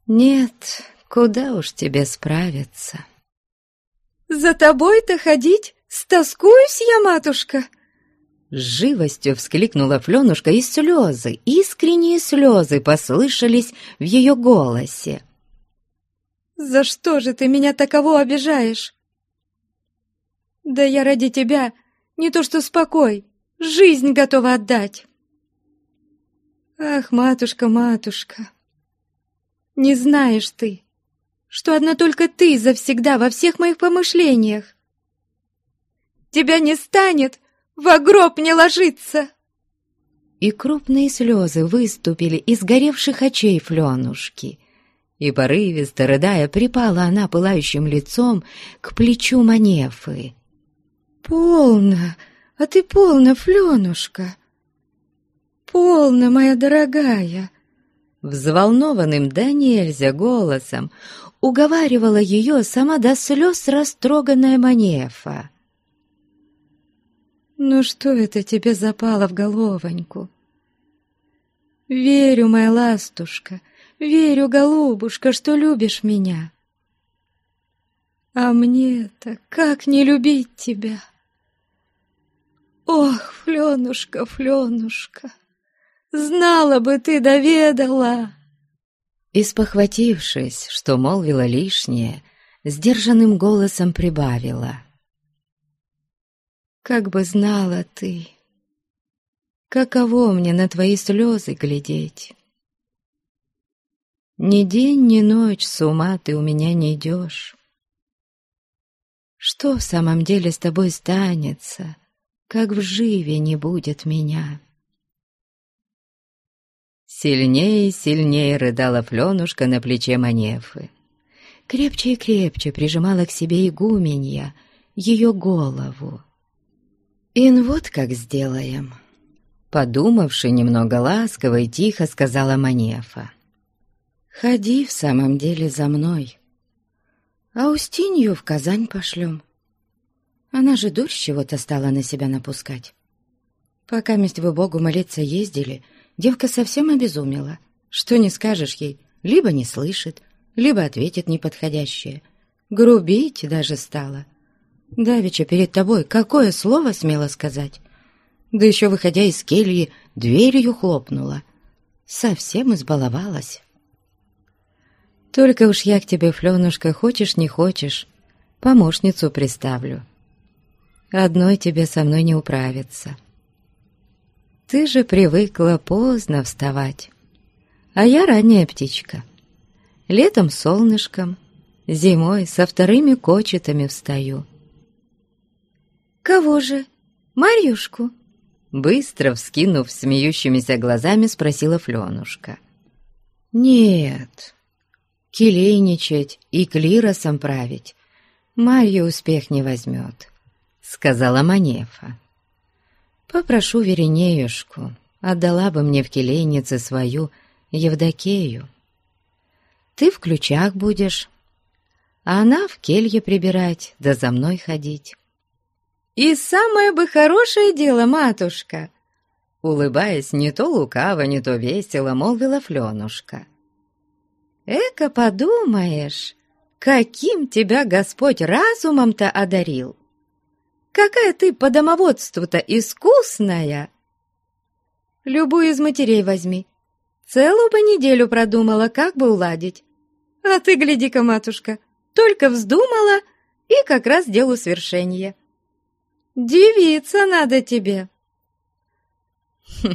Нет, куда уж тебе справиться». «За тобой-то ходить? Стоскуюсь я, матушка!» С живостью вскликнула Фленушка, и слезы, искренние слезы послышались в ее голосе. «За что же ты меня таково обижаешь? Да я ради тебя не то что спокой, жизнь готова отдать!» «Ах, матушка, матушка, не знаешь ты, что одна только ты завсегда во всех моих помышлениях. Тебя не станет, во гроб не ложиться!» И крупные слезы выступили из горевших очей Фленушки, и, порывисто рыдая, припала она пылающим лицом к плечу Манефы. «Полно, а ты полно, Фленушка! Полно, моя дорогая!» Взволнованным да нельзя голосом уговаривала ее сама до слез растроганная Манефа. Ну что это тебе запало в головоньку? Верю, моя ластушка, верю, голубушка, что любишь меня. А мне-то как не любить тебя? Ох, Фленушка, Фленушка, знала бы ты, доведала. Испохватившись, что молвила лишнее, сдержанным голосом прибавила — как бы знала ты, каково мне на твои слезы глядеть. Ни день, ни ночь с ума ты у меня не идешь. Что в самом деле с тобой станется, как в живе не будет меня? Сильнее и сильнее рыдала Фленушка на плече Манефы. Крепче и крепче прижимала к себе игуменья ее голову. «Ин вот как сделаем», — подумавши немного ласково и тихо сказала Манефа. «Ходи в самом деле за мной, а Устинью в Казань пошлем. Она же дурь чего-то стала на себя напускать. Пока месть вы Богу молиться ездили, девка совсем обезумела. Что не скажешь ей, либо не слышит, либо ответит неподходящее. Грубить даже стала. Давеча перед тобой какое слово смело сказать? Да еще, выходя из кельи, дверью хлопнула. Совсем избаловалась. Только уж я к тебе, Фленушка, хочешь не хочешь, помощницу приставлю. Одной тебе со мной не управиться. Ты же привыкла поздно вставать, а я ранняя птичка. Летом солнышком, зимой со вторыми кочетами встаю. «Кого же? Марьюшку?» Быстро вскинув смеющимися глазами, спросила Фленушка. «Нет, келейничать и клиросом править Марья успех не возьмет», — сказала Манефа. «Попрошу Веринеюшку, отдала бы мне в келейнице свою Евдокею. Ты в ключах будешь, а она в келье прибирать, да за мной ходить». «И самое бы хорошее дело, матушка!» Улыбаясь не то лукаво, не то весело, молвила Фленушка. «Эка, подумаешь, каким тебя Господь разумом-то одарил! Какая ты по домоводству-то искусная!» «Любую из матерей возьми. Целую бы неделю продумала, как бы уладить. А ты, гляди-ка, матушка, только вздумала, и как раз делу свершения. Девица надо тебе!»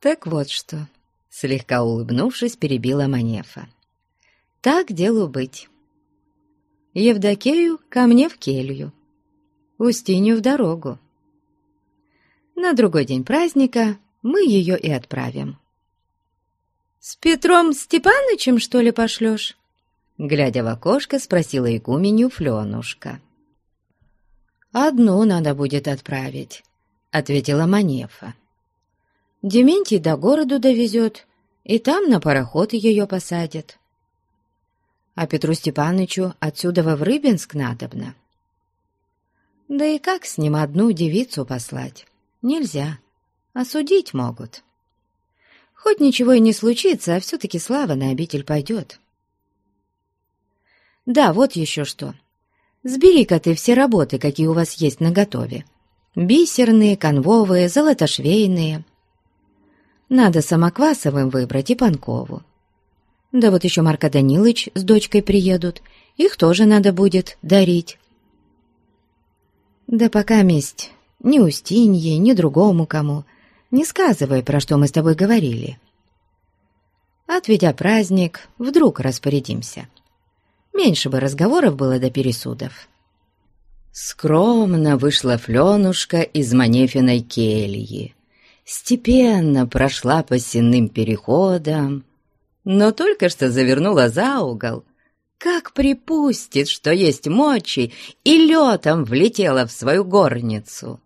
«Так вот что!» — слегка улыбнувшись, перебила Манефа. «Так делу быть. Евдокею ко мне в келью, Устинью в дорогу. На другой день праздника мы ее и отправим». «С Петром Степанычем, что ли, пошлешь?» Глядя в окошко, спросила игуменю Фленушка. «Одну надо будет отправить», — ответила Манефа. «Дементий до городу довезет, и там на пароход ее посадят. А Петру Степанычу отсюда во Врыбинск надобно. Да и как с ним одну девицу послать? Нельзя, осудить могут. Хоть ничего и не случится, а все-таки слава на обитель пойдет. Да, вот еще что. Сбери-ка ты все работы, какие у вас есть наготове. Бисерные, конвовые, золотошвейные. Надо Самоквасовым выбрать и Панкову. Да вот еще Марко Данилыч с дочкой приедут. Их тоже надо будет дарить. Да пока месть ни Устинье, ни другому кому. Не сказывай, про что мы с тобой говорили. Отведя праздник, вдруг распорядимся. Меньше бы разговоров было до пересудов. Скромно вышла Фленушка из Манефиной кельи. Степенно прошла по сенным переходам, но только что завернула за угол, как припустит, что есть мочи, и летом влетела в свою горницу.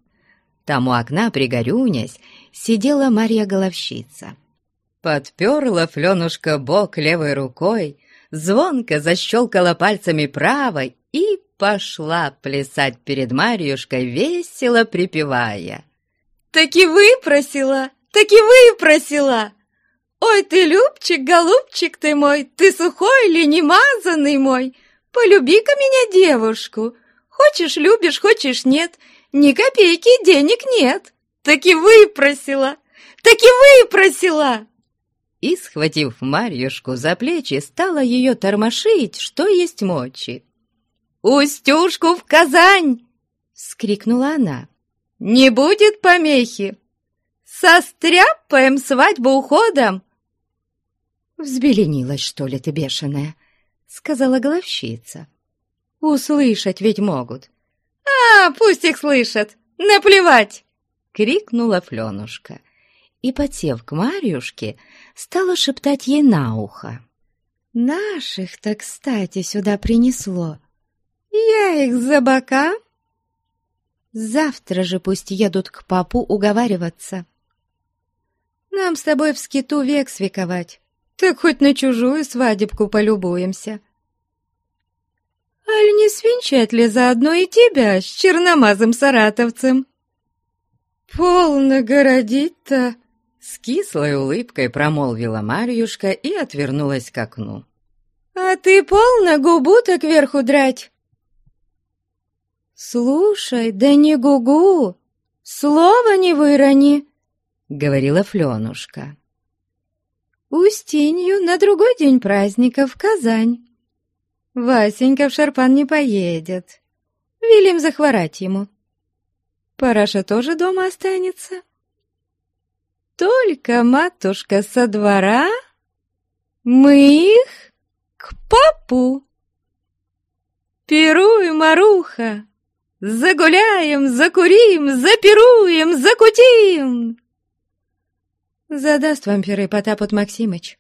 Там у окна, пригорюнясь, сидела Марья-головщица. Подперла Фленушка бок левой рукой, звонко защелкала пальцами правой и пошла плясать перед Марьюшкой, весело припевая. «Таки выпросила! Таки выпросила! Ой, ты, Любчик, голубчик ты мой, ты сухой ли, немазанный мой! Полюби-ка меня, девушку! Хочешь, любишь, хочешь, нет, ни копейки денег нет! Таки выпросила! Таки выпросила!» И, схватив Марьюшку за плечи, стала ее тормошить, что есть мочи. «Устюшку в Казань!» — скрикнула она. «Не будет помехи! Состряпаем свадьбу уходом!» «Взбеленилась, что ли, ты бешеная?» — сказала головщица. «Услышать ведь могут». «А, пусть их слышат! Наплевать!» — крикнула Фленушка и, подсев к Марьюшке, стала шептать ей на ухо. «Наших-то, кстати, сюда принесло. Я их за бока. Завтра же пусть едут к папу уговариваться. Нам с тобой в скиту век свековать, так хоть на чужую свадебку полюбуемся». «Аль не свинчать ли заодно и тебя с черномазым саратовцем?» полно городить-то!» С кислой улыбкой промолвила Марьюшка и отвернулась к окну. «А ты полно губу так кверху драть!» «Слушай, да не гугу, слова не вырони!» — говорила Фленушка. «Устинью на другой день праздника в Казань. Васенька в Шарпан не поедет. Велим захворать ему. Параша тоже дома останется. Только матушка со двора, мы их к папу. Пируй, Маруха, загуляем, закурим, запируем, закутим. Задаст вам пиры Потапот Максимыч,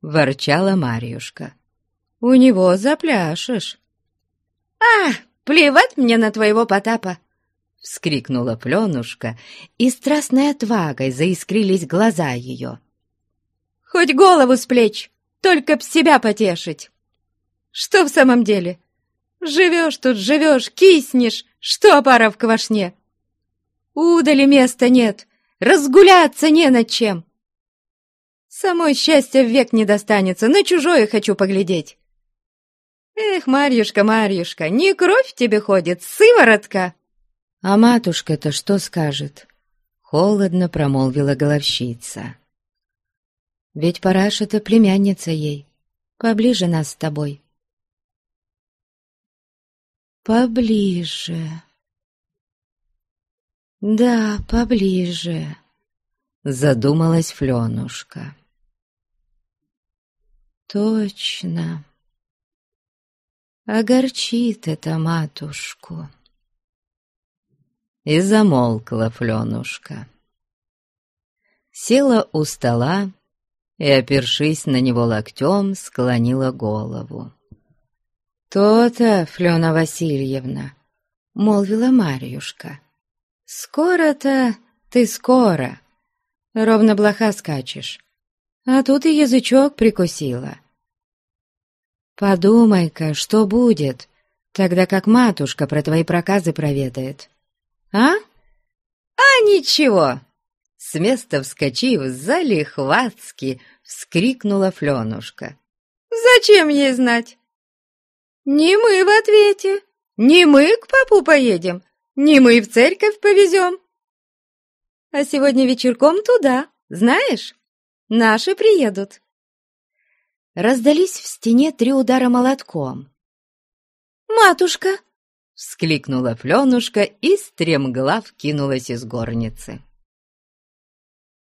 ворчала Марьюшка. У него запляшешь. А, плевать мне на твоего Потапа! — вскрикнула Пленушка, и страстной отвагой заискрились глаза ее. «Хоть голову с плеч, только б себя потешить! Что в самом деле? Живешь тут, живешь, киснешь, что пара в квашне? Удали места нет, разгуляться не над чем! Самой счастья век не достанется, на чужое хочу поглядеть!» «Эх, Марьюшка, Марьюшка, не кровь тебе ходит, сыворотка!» «А матушка-то что скажет?» — холодно промолвила головщица. «Ведь Параша-то племянница ей, поближе нас с тобой». «Поближе...» «Да, поближе», — задумалась Фленушка. «Точно. Огорчит это матушку» и замолкла Фленушка. Села у стола и, опершись на него локтем, склонила голову. «То-то, Флена Васильевна», — молвила Марьюшка, — «скоро-то ты скоро, ровно блоха скачешь, а тут и язычок прикусила. Подумай-ка, что будет, тогда как матушка про твои проказы проведает». «А? А ничего!» С места вскочив, залихватски вскрикнула Фленушка. «Зачем ей знать? Не мы в ответе, не мы к папу поедем, не мы в церковь повезем. А сегодня вечерком туда, знаешь, наши приедут». Раздались в стене три удара молотком. «Матушка!» Вскликнула Фленушка и стремглав кинулась из горницы.